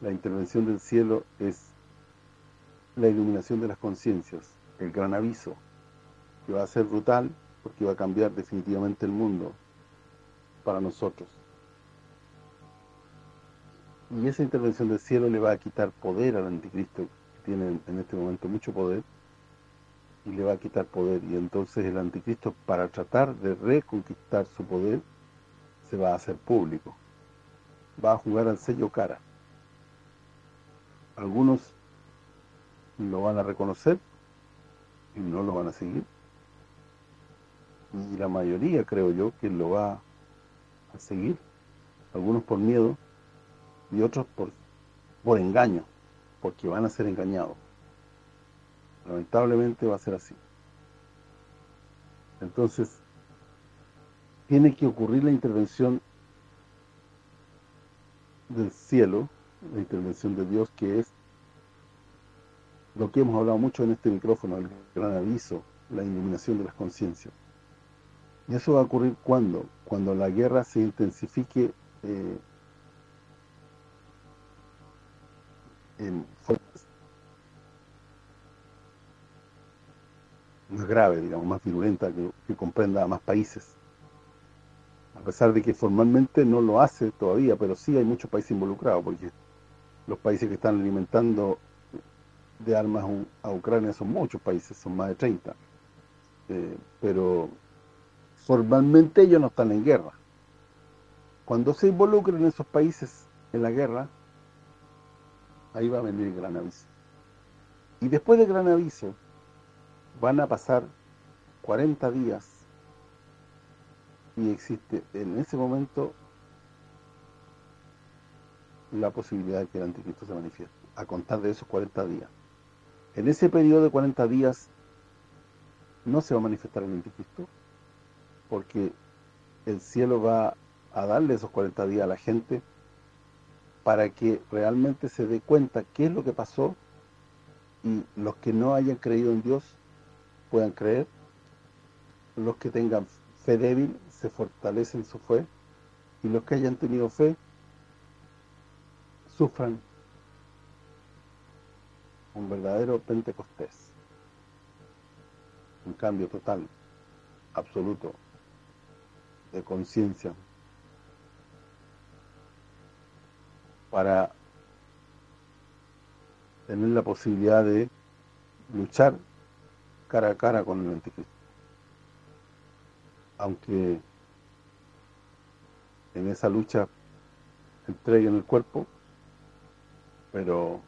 La intervención del cielo es la iluminación de las conciencias, el gran aviso, que va a ser brutal porque va a cambiar definitivamente el mundo para nosotros. Y esa intervención del cielo le va a quitar poder al anticristo, que tiene en este momento mucho poder, y le va a quitar poder. Y entonces el anticristo, para tratar de reconquistar su poder, se va a hacer público. Va a jugar al sello cara. Algunos lo van a reconocer y no lo van a seguir y la mayoría creo yo que lo va a seguir, algunos por miedo y otros por, por engaño, porque van a ser engañados. Lamentablemente va a ser así. Entonces, tiene que ocurrir la intervención del cielo, la intervención de Dios, que es lo que hemos hablado mucho en este micrófono, el gran aviso, la iluminación de las conciencias. Y eso va a ocurrir cuando, cuando la guerra se intensifique eh, en formas más grave, digamos, más virulenta, que, comprenda a más países. A pesar de que formalmente no lo hace todavía, pero sí hay muchos países involucrados, porque los países que están alimentando de armas a Ucrania son muchos países, son más de 30. Eh, pero formalmente ellos no están en guerra. Cuando se involucren esos países en la guerra, ahí va a venir el gran aviso. Y después del gran aviso, van a pasar 40 días y existe en ese momento la posibilidad de que el anticristo se manifieste, a contar de esos 40 días. En ese periodo de 40 días no se va a manifestar el anticristo, porque el cielo va a darle esos 40 días a la gente para que realmente se dé cuenta qué es lo que pasó y los que no hayan creído en Dios puedan creer, los que tengan fe débil se fortalecen su fe y los que hayan tenido fe sufran un verdadero Pentecostés, un cambio total, absoluto, de conciencia, para tener la posibilidad de luchar cara a cara con el anticristo. Aunque en esa lucha entreguen el cuerpo, pero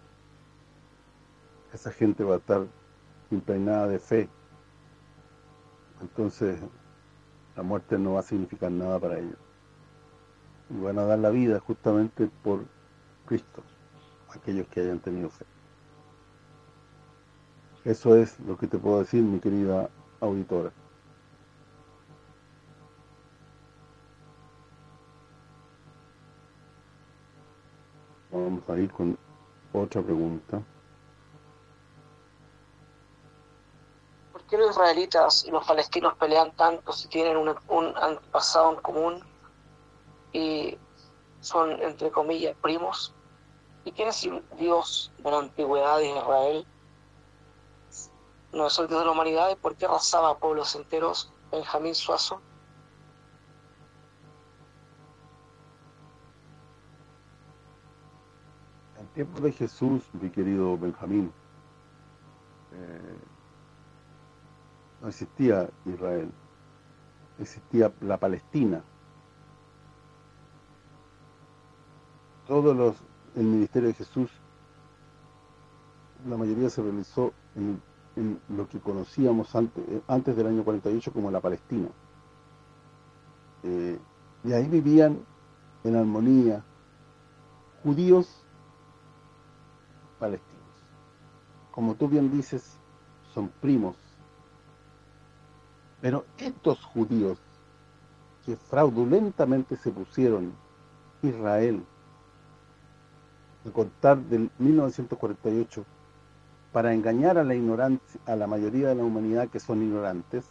esa gente va a estar impregnada de fe. Entonces, la muerte no va a significar nada para ellos. Y van a dar la vida justamente por Cristo, aquellos que hayan tenido fe. Eso es lo que te puedo decir, mi querida auditora. Vamos a ir con otra pregunta. ¿Por qué los israelitas y los palestinos pelean tanto si tienen un, un pasado en común y son, entre comillas, primos? ¿Y quién es Dios de la antigüedad de Israel? No es el Dios de la humanidad. ¿Y por qué arrasaba a pueblos enteros Benjamín Suazo? En tiempo de Jesús, mi querido Benjamín, eh, no existía Israel, existía la Palestina. Todos los el ministerio de Jesús, la mayoría se realizó en, lo que conocíamos antes, eh, antes del año 48 como la Palestina. Eh, y ahí vivían en armonía judíos palestinos. Como tú bien dices, son primos. Pero estos judíos que fraudulentamente se pusieron Israel a contar del 1948 para engañar a la ignorancia a la mayoría de la humanidad que son ignorantes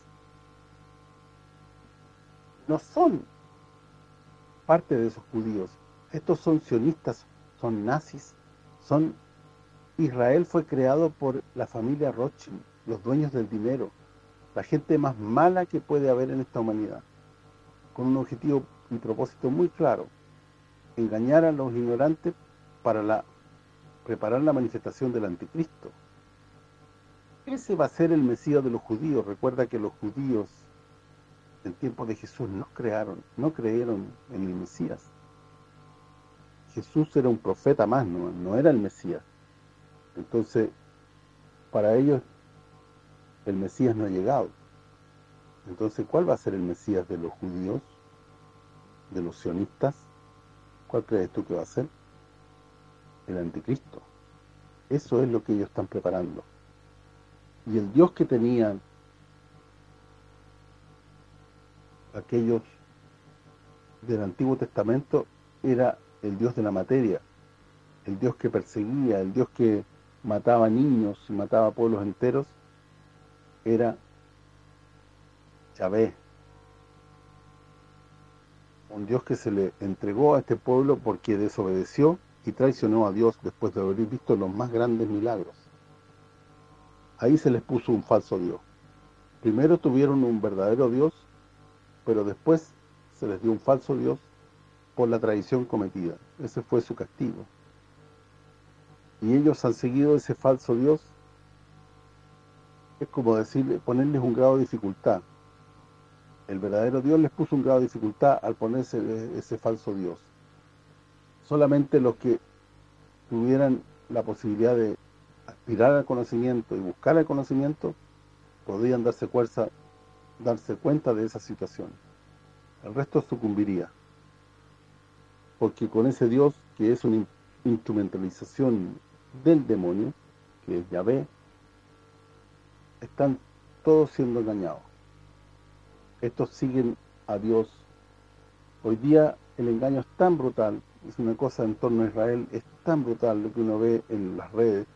no son parte de esos judíos. Estos son sionistas son nazis son Israel fue creado por la familia Rothschild los dueños del dinero la gente más mala que puede haber en esta humanidad con un objetivo y propósito muy claro engañar a los ignorantes para la, preparar la manifestación del anticristo. Ese va a ser el Mesías de los judíos. Recuerda que los judíos en tiempo de Jesús no crearon, no creyeron en el Mesías. Jesús era un profeta más, no, no era el Mesías. Entonces, para ellos el Mesías no ha llegado. Entonces, ¿cuál va a ser el Mesías de los judíos? ¿De los sionistas? ¿Cuál crees tú que va a ser? el anticristo. Eso es lo que ellos están preparando. Y el Dios que tenían aquellos del Antiguo Testamento era el Dios de la materia, el Dios que perseguía, el Dios que mataba niños y mataba pueblos enteros, era Yahvé. Un Dios que se le entregó a este pueblo porque desobedeció y traicionó a Dios después de haber visto los más grandes milagros. Ahí se les puso un falso Dios. Primero tuvieron un verdadero Dios, pero después se les dio un falso Dios por la traición cometida. Ese fue su castigo. Y ellos han seguido ese falso Dios. Es como decirle, ponerles un grado de dificultad. El verdadero Dios les puso un grado de dificultad al ponerse ese falso Dios solamente los que tuvieran la posibilidad de aspirar al conocimiento y buscar el conocimiento podrían darse fuerza, darse cuenta de esa situación. El resto sucumbiría. Porque con ese Dios, que es una instrumentalización del demonio, que es Yahvé, están todos siendo engañados. Estos siguen a Dios. Hoy día el engaño es tan brutal, es una cosa en torno a Israel, es tan brutal lo que uno ve en las redes,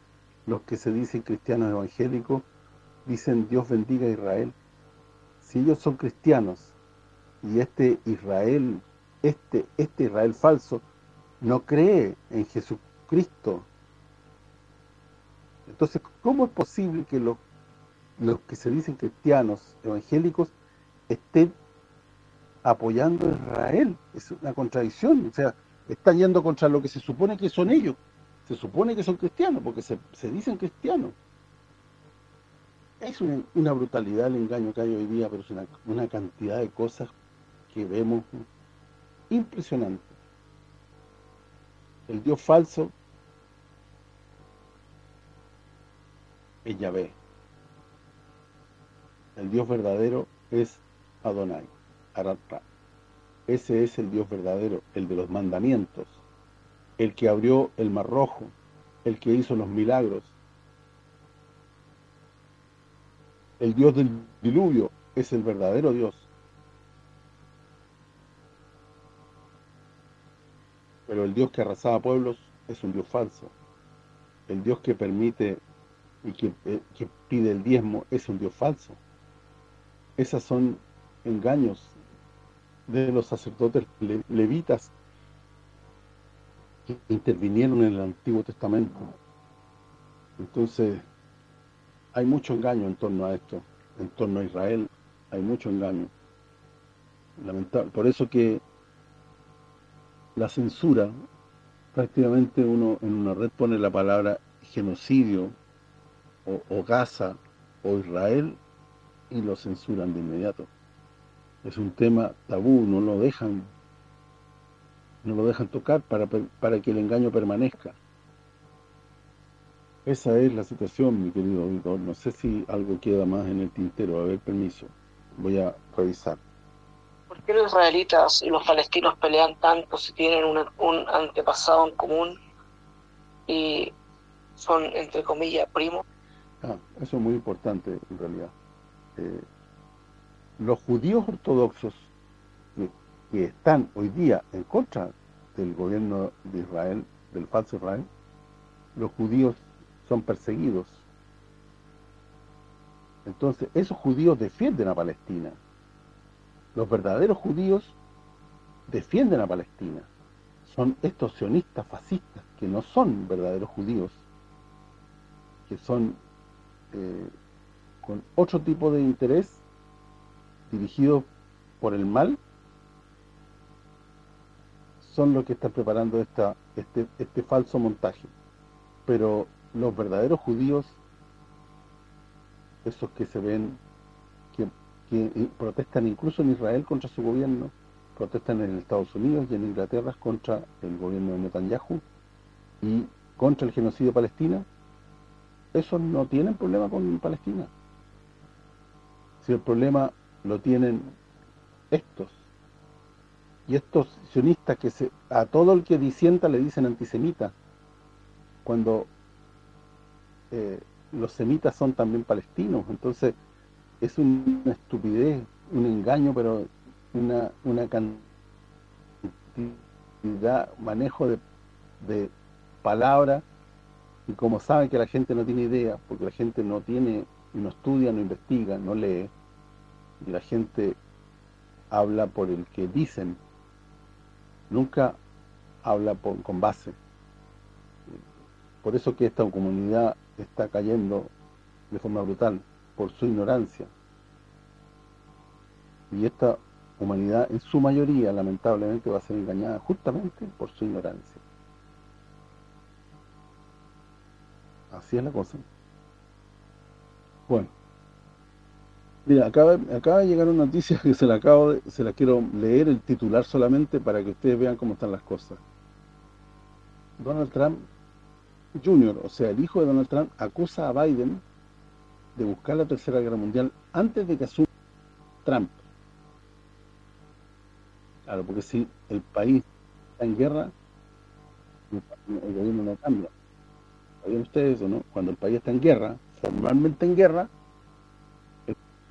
los que se dicen cristianos evangélicos, dicen Dios bendiga a Israel. Si ellos son cristianos y este Israel, este, este Israel falso, no cree en Jesucristo, entonces, ¿cómo es posible que los, los que se dicen cristianos evangélicos estén apoyando a Israel? Es una contradicción, o sea, están yendo contra lo que se supone que son ellos. Se supone que son cristianos, porque se, dicen cristianos. Es una, brutalidad el engaño que hay hoy día, pero es una, una cantidad de cosas que vemos impresionante. El Dios falso es Yahvé. El Dios verdadero es Adonai, Aratra. Ese es el Dios verdadero, el de los mandamientos, el que abrió el mar rojo, el que hizo los milagros. El Dios del diluvio es el verdadero Dios. Pero el Dios que arrasaba pueblos es un Dios falso. El Dios que permite y eh, que, pide el diezmo es un Dios falso. Esas son engaños de los sacerdotes levitas que intervinieron en el Antiguo Testamento. Entonces, hay mucho engaño en torno a esto, en torno a Israel, hay mucho engaño. Lamentable. Por eso que la censura, prácticamente uno en una red pone la palabra genocidio, o, Gaza o Israel y lo censuran de inmediato. Es un tema tabú, no lo dejan no lo dejan tocar para, para que el engaño permanezca. Esa es la situación, mi querido auditor. No sé si algo queda más en el tintero. A ver, permiso. Voy a revisar. ¿Por qué los israelitas y los palestinos pelean tanto si tienen un, un antepasado en común y son, entre comillas, primos? Ah, eso es muy importante en realidad. Eh, los judíos ortodoxos que, están hoy día en contra del gobierno de Israel, del falso Israel, los judíos son perseguidos. Entonces, esos judíos defienden a Palestina. Los verdaderos judíos defienden a Palestina. Son estos sionistas fascistas que no son verdaderos judíos, que son eh, con otro tipo de interés dirigido por el mal son los que están preparando esta, este, este falso montaje pero los verdaderos judíos esos que se ven que, protestan incluso en Israel contra su gobierno protestan en Estados Unidos y en Inglaterra contra el gobierno de Netanyahu y contra el genocidio palestino esos no tienen problema con Palestina. Si el problema lo tienen estos, y estos sionistas que se, a todo el que disienta le dicen antisemita, cuando eh, los semitas son también palestinos, entonces es una estupidez, un engaño, pero una, una cantidad, manejo de, de palabras y como saben que la gente no tiene idea, porque la gente no tiene, no estudia, no investiga, no lee, y la gente habla por el que dicen, nunca habla con base. Por eso que esta comunidad está cayendo de forma brutal, por su ignorancia. Y esta humanidad en su mayoría, lamentablemente, va a ser engañada justamente por su ignorancia. Así es la cosa. Bueno. Mira, de llegar una noticia que se la acabo de, se la quiero leer el titular solamente para que ustedes vean cómo están las cosas. Donald Trump Jr., o sea, el hijo de Donald Trump, acusa a Biden de buscar la Tercera Guerra Mundial antes de que asuma Trump. Claro, porque si el país está en guerra, el gobierno no cambia. ¿Sabían ustedes o no? Cuando el país está en guerra, formalmente en guerra,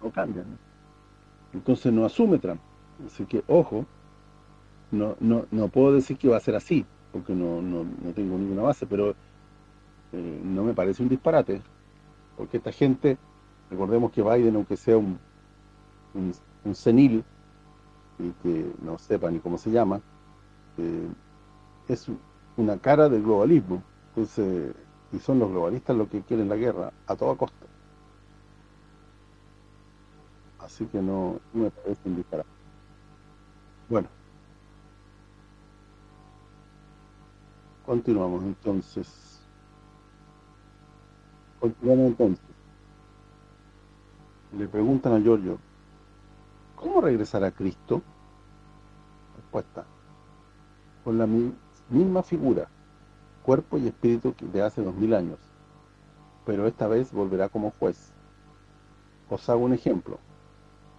o cambian. Entonces no asume Trump. Así que, ojo, no, no, no puedo decir que va a ser así, porque no, no, no tengo ninguna base, pero eh, no me parece un disparate, porque esta gente, recordemos que Biden, aunque sea un, un, senil, y que no sepa ni cómo se llama, eh, es una cara del globalismo. Entonces, y son los globalistas los que quieren la guerra a toda costa. Así que no, me parece un disparate. Bueno. Continuamos entonces. Continuamos entonces. Le preguntan a Giorgio, ¿cómo regresará Cristo? Respuesta. Con la misma figura, cuerpo y espíritu de hace dos mil años, pero esta vez volverá como juez. Os hago un ejemplo.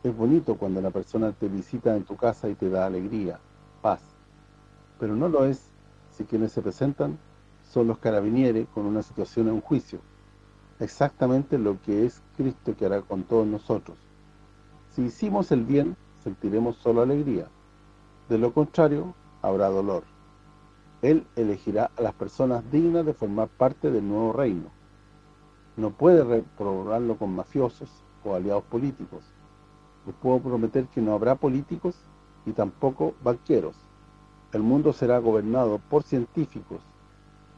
Es bonito cuando la persona te visita en tu casa y te da alegría, paz, pero no lo es si quienes se presentan son los carabinieri con una situación en un juicio. Exactamente lo que es Cristo que hará con todos nosotros. Si hicimos el bien, sentiremos solo alegría. De lo contrario, habrá dolor. Él elegirá a las personas dignas de formar parte del nuevo reino. No puede reprobarlo con mafiosos o aliados políticos. Les puedo prometer que no habrá políticos y tampoco banqueros el mundo será gobernado por científicos,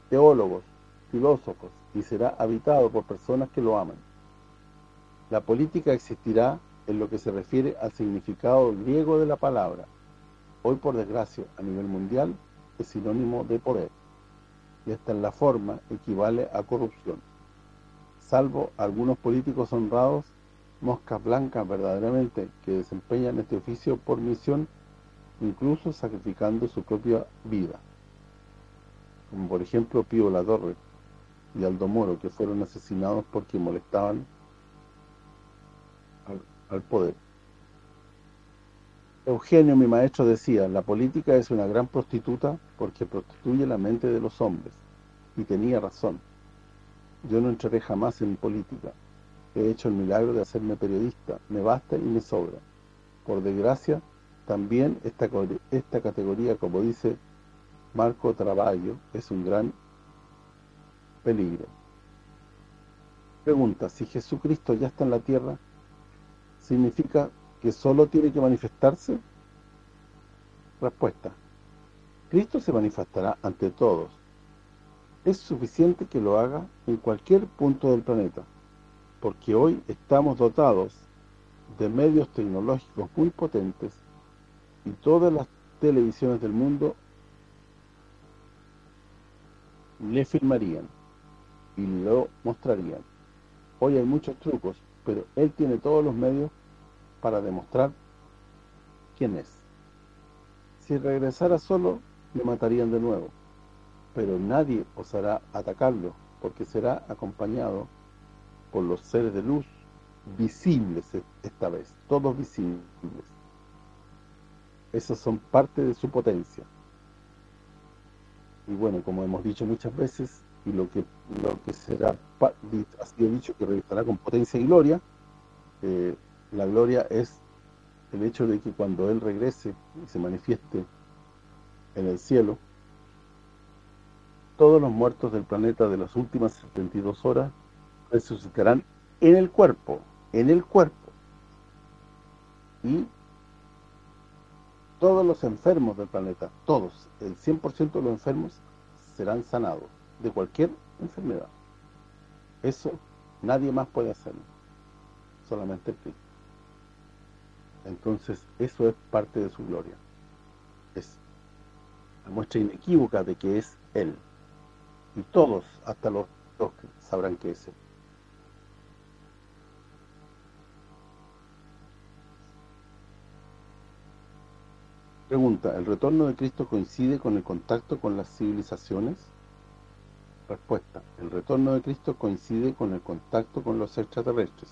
teólogos, filósofos y será habitado por personas que lo aman. La política existirá en lo que se refiere al significado griego de la palabra. Hoy, por desgracia, a nivel mundial, es sinónimo de poder. Y esta en la forma equivale a corrupción. Salvo algunos políticos honrados, moscas blancas verdaderamente, que desempeñan este oficio por misión incluso sacrificando su propia vida, como por ejemplo Pío La Torre y Aldo Moro, que fueron asesinados porque molestaban al, poder. Eugenio, mi maestro, decía, la política es una gran prostituta porque prostituye la mente de los hombres. Y tenía razón. Yo no entraré jamás en política. He hecho el milagro de hacerme periodista. Me basta y me sobra. Por desgracia, también esta, categoría, como dice Marco Traballo, es un gran peligro. Pregunta, si Jesucristo ya está en la tierra, ¿significa que solo tiene que manifestarse? Respuesta, Cristo se manifestará ante todos. Es suficiente que lo haga en cualquier punto del planeta, porque hoy estamos dotados de medios tecnológicos muy potentes y todas las televisiones del mundo le filmarían y lo mostrarían. Hoy hay muchos trucos, pero él tiene todos los medios para demostrar quién es. Si regresara solo, le matarían de nuevo, pero nadie osará atacarlo, porque será acompañado por los seres de luz visibles esta vez, todos visibles esas son parte de su potencia. Y bueno, como hemos dicho muchas veces, y lo que lo que será ha sido dicho que regresará con potencia y gloria, eh, la gloria es el hecho de que cuando Él regrese y se manifieste en el cielo, todos los muertos del planeta de las últimas 72 horas resucitarán en el cuerpo, en el cuerpo. Y todos los enfermos del planeta, todos, el 100% de los enfermos serán sanados de cualquier enfermedad. Eso nadie más puede hacerlo, solamente Cristo. Entonces, eso es parte de su gloria. Es la muestra inequívoca de que es Él. Y todos, hasta los, dos, sabrán que es Él. Pregunta, ¿el retorno de Cristo coincide con el contacto con las civilizaciones? Respuesta, el retorno de Cristo coincide con el contacto con los extraterrestres.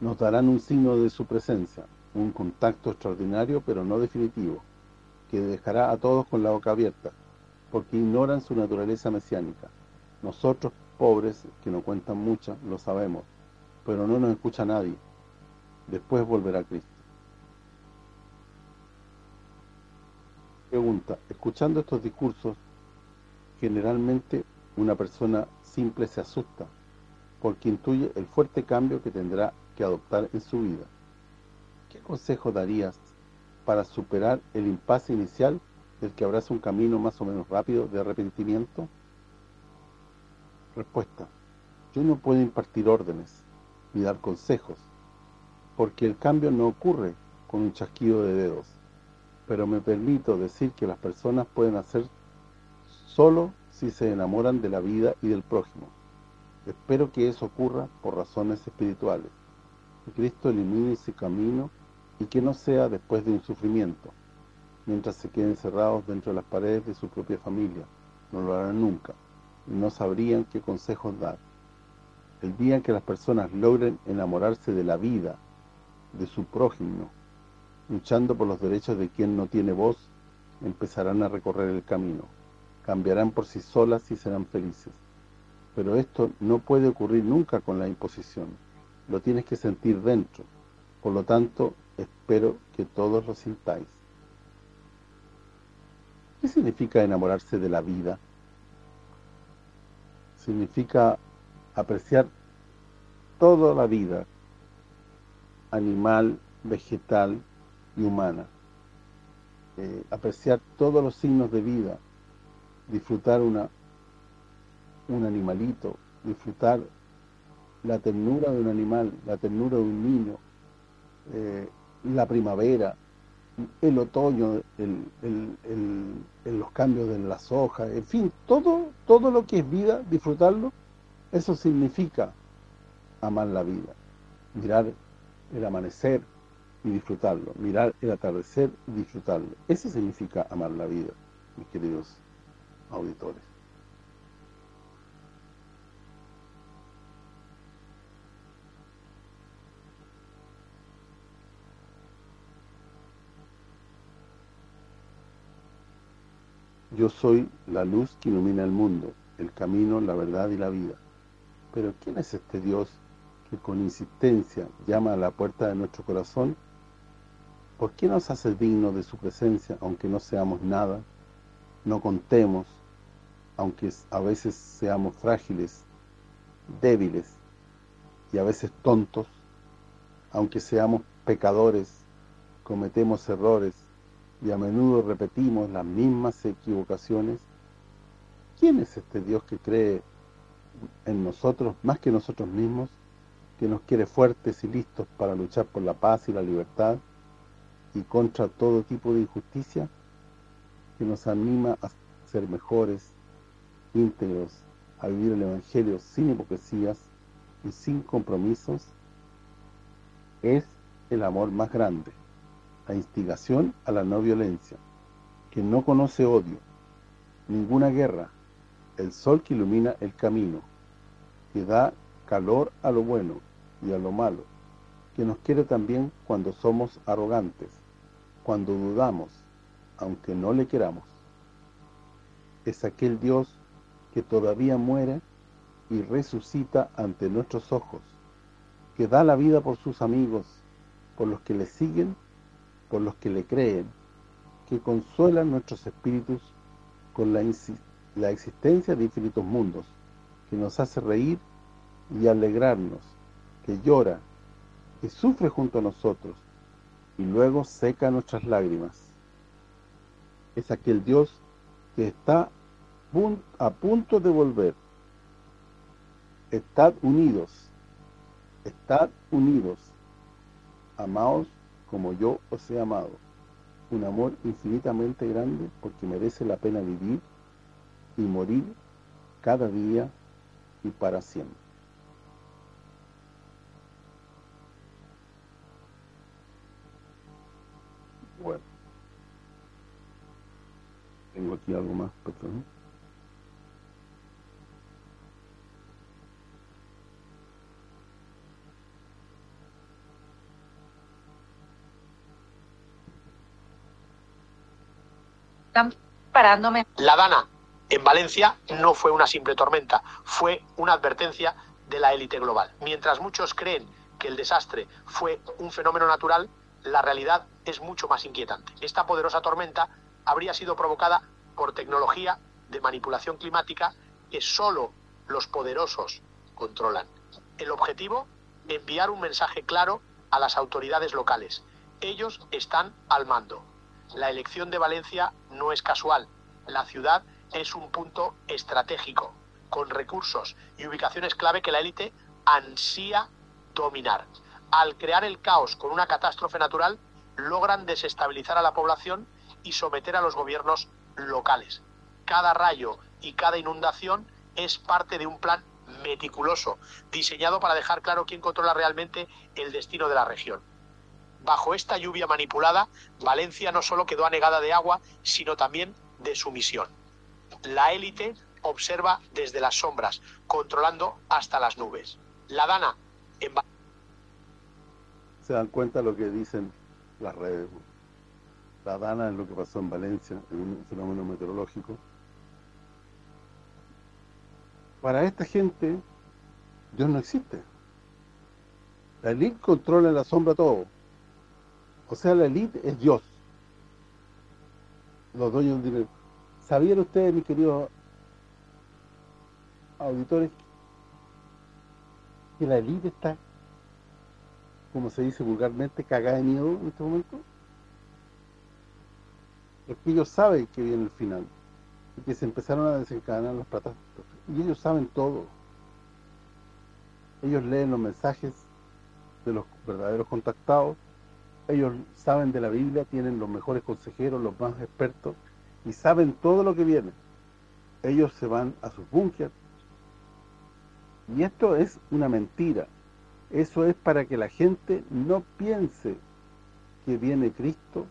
Nos darán un signo de su presencia, un contacto extraordinario pero no definitivo, que dejará a todos con la boca abierta, porque ignoran su naturaleza mesiánica. Nosotros, pobres, que no cuentan mucho, lo sabemos, pero no nos escucha nadie. Después volverá Cristo. Pregunta, escuchando estos discursos, generalmente una persona simple se asusta, porque intuye el fuerte cambio que tendrá que adoptar en su vida. ¿Qué consejo darías para superar el impasse inicial del que abraza un camino más o menos rápido de arrepentimiento? Respuesta. Yo no puedo impartir órdenes ni dar consejos, porque el cambio no ocurre con un chasquido de dedos, pero me permito decir que las personas pueden hacer solo si se enamoran de la vida y del prójimo. Espero que eso ocurra por razones espirituales. Que Cristo elimine ese camino y que no sea después de un sufrimiento, mientras se queden cerrados dentro de las paredes de su propia familia. No lo harán nunca y no sabrían qué consejos dar. El día en que las personas logren enamorarse de la vida, de su prójimo, luchando por los derechos de quien no tiene voz, empezarán a recorrer el camino. Cambiarán por sí solas y serán felices. Pero esto no puede ocurrir nunca con la imposición. Lo tienes que sentir dentro. Por lo tanto, espero que todos lo sintáis. ¿Qué significa enamorarse de la vida? Significa apreciar toda la vida, animal, vegetal y humana. Eh, apreciar todos los signos de vida, disfrutar una un animalito, disfrutar la ternura de un animal, la ternura de un niño, eh, la primavera, el otoño, los cambios de las hojas, en fin, todo, todo lo que es vida, disfrutarlo, eso significa amar la vida, mirar el amanecer y disfrutarlo, mirar el atardecer y disfrutarlo. Eso significa amar la vida, mis queridos auditores. Yo soy la luz que ilumina el mundo, el camino, la verdad y la vida. Pero ¿quién es este Dios que con insistencia llama a la puerta de nuestro corazón? ¿Por qué nos hace dignos de su presencia, aunque no seamos nada, no contemos, aunque a veces seamos frágiles, débiles y a veces tontos, aunque seamos pecadores, cometemos errores, y a menudo repetimos las mismas equivocaciones, ¿quién es este Dios que cree en nosotros más que nosotros mismos, que nos quiere fuertes y listos para luchar por la paz y la libertad y contra todo tipo de injusticia, que nos anima a ser mejores, íntegros, a vivir el Evangelio sin hipocresías y sin compromisos, es el amor más grande la instigación a la no violencia, que no conoce odio, ninguna guerra, el sol que ilumina el camino, que da calor a lo bueno y a lo malo, que nos quiere también cuando somos arrogantes, cuando dudamos, aunque no le queramos. Es aquel Dios que todavía muere y resucita ante nuestros ojos, que da la vida por sus amigos, por los que le siguen por los que le creen, que consuelan nuestros espíritus con la, la existencia de infinitos mundos, que nos hace reír y alegrarnos, que llora, que sufre junto a nosotros y luego seca nuestras lágrimas. Es aquel Dios que está a punto de volver. Estad unidos, estad unidos, amados como yo os he amado, un amor infinitamente grande porque merece la pena vivir y morir cada día y para siempre. Tengo aquí algo más, perdón. parándome. La Dana en Valencia no fue una simple tormenta, fue una advertencia de la élite global. Mientras muchos creen que el desastre fue un fenómeno natural, la realidad es mucho más inquietante. Esta poderosa tormenta habría sido provocada por tecnología de manipulación climática que solo los poderosos controlan. El objetivo, enviar un mensaje claro a las autoridades locales. Ellos están al mando. La elección de Valencia no es casual. La ciudad es un punto estratégico, con recursos y ubicaciones clave que la élite ansía dominar. Al crear el caos con una catástrofe natural, logran desestabilizar a la población y someter a los gobiernos locales. Cada rayo y cada inundación es parte de un plan meticuloso, diseñado para dejar claro quién controla realmente el destino de la región. Bajo esta lluvia manipulada, Valencia no solo quedó anegada de agua, sino también de sumisión. La élite observa desde las sombras, controlando hasta las nubes. La Dana en se dan cuenta lo que dicen las redes. La Dana es lo que pasó en Valencia, en un fenómeno meteorológico. Para esta gente, Dios no existe. La élite controla en la sombra todo. O sea, la élite es Dios. Los dueños del. ¿Sabían ustedes, mis queridos auditores, que la élite está, como se dice vulgarmente, cagada de miedo en este momento? Es que ellos saben que viene el final y que se empezaron a desencadenar las patas y ellos saben todo. Ellos leen los mensajes de los verdaderos contactados ellos saben de la Biblia, tienen los mejores consejeros, los más expertos y saben todo lo que viene. Ellos se van a sus búnkeres. Y esto es una mentira. Eso es para que la gente no piense que viene Cristo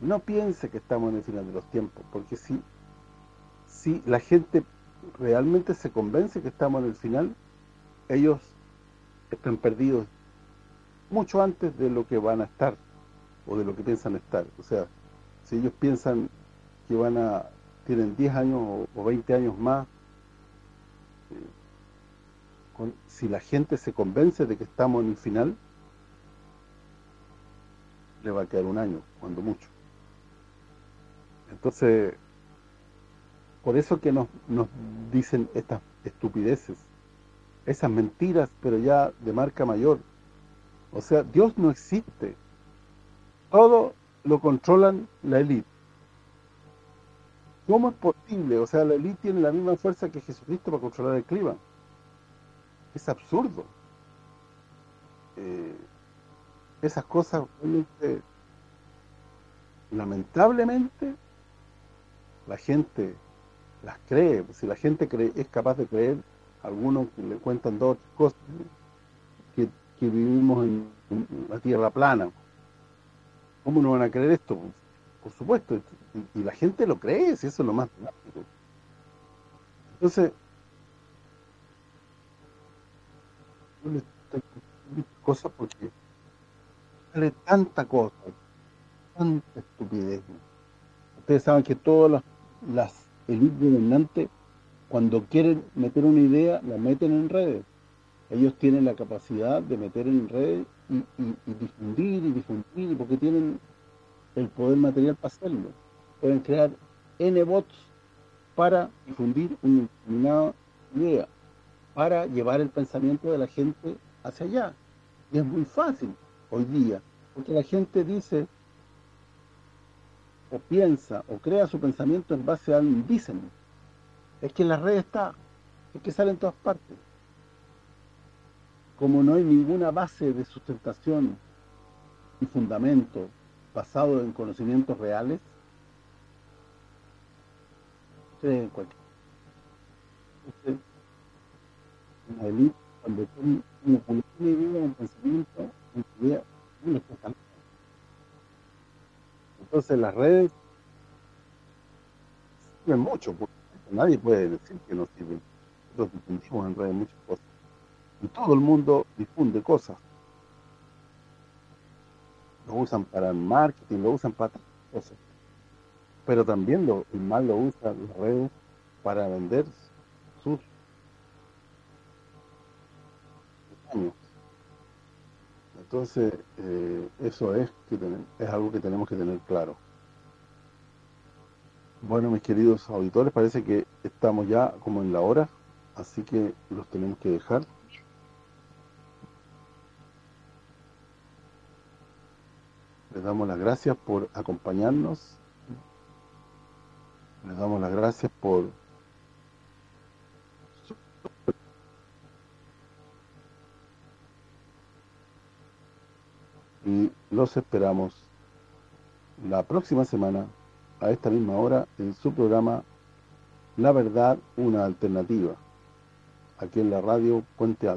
no piense que estamos en el final de los tiempos, porque si, si la gente realmente se convence que estamos en el final, ellos están perdidos mucho antes de lo que van a estar, o de lo que piensan estar. O sea, si ellos piensan que van a tienen 10 años o, 20 años más, eh, si la gente se convence de que estamos en el final, le va a quedar un año, cuando mucho. Entonces, por eso que nos, nos dicen estas estupideces, esas mentiras, pero ya de marca mayor. O sea, Dios no existe. Todo lo controlan la élite. ¿Cómo es posible? O sea, la élite tiene la misma fuerza que Jesucristo para controlar el clima. Es absurdo. Eh, esas cosas, lamentablemente, la gente las cree, si la gente cree, es capaz de creer, algunos que le cuentan dos cosas, que, vivimos en, la tierra plana. ¿Cómo no van a creer esto? Por supuesto, y, la gente lo cree, si eso es lo más dramático. Entonces, yo le estoy cosas porque sale tanta cosa, tanta estupidez. Ustedes saben que todas las las élites gobernantes, cuando quieren meter una idea, la meten en redes. Ellos tienen la capacidad de meter en redes y, difundir y difundir, porque tienen el poder material para hacerlo. Pueden crear N bots para difundir una determinada idea, para llevar el pensamiento de la gente hacia allá. Y es muy fácil hoy día, porque la gente dice, o piensa o crea su pensamiento en base a un dicen. Es que en la red está, es que sale en todas partes. Como no hay ninguna base de sustentación y fundamento basado en conocimientos reales, en cualquier cuando idea, un pensamiento, entonces las redes sirven mucho, porque nadie puede decir que no sirven. Nosotros difundimos en redes muchas cosas. Y todo el mundo difunde cosas. Lo usan para el marketing, lo usan para cosas. Pero también lo, el mal lo usan las redes para vender sus años. Entonces, eh, eso es, que es algo que tenemos que tener claro. Bueno, mis queridos auditores, parece que estamos ya como en la hora, así que los tenemos que dejar. Les damos las gracias por acompañarnos. Les damos las gracias por y los esperamos la próxima semana a esta misma hora en su programa La Verdad, una alternativa, aquí en la radio Puente Alto.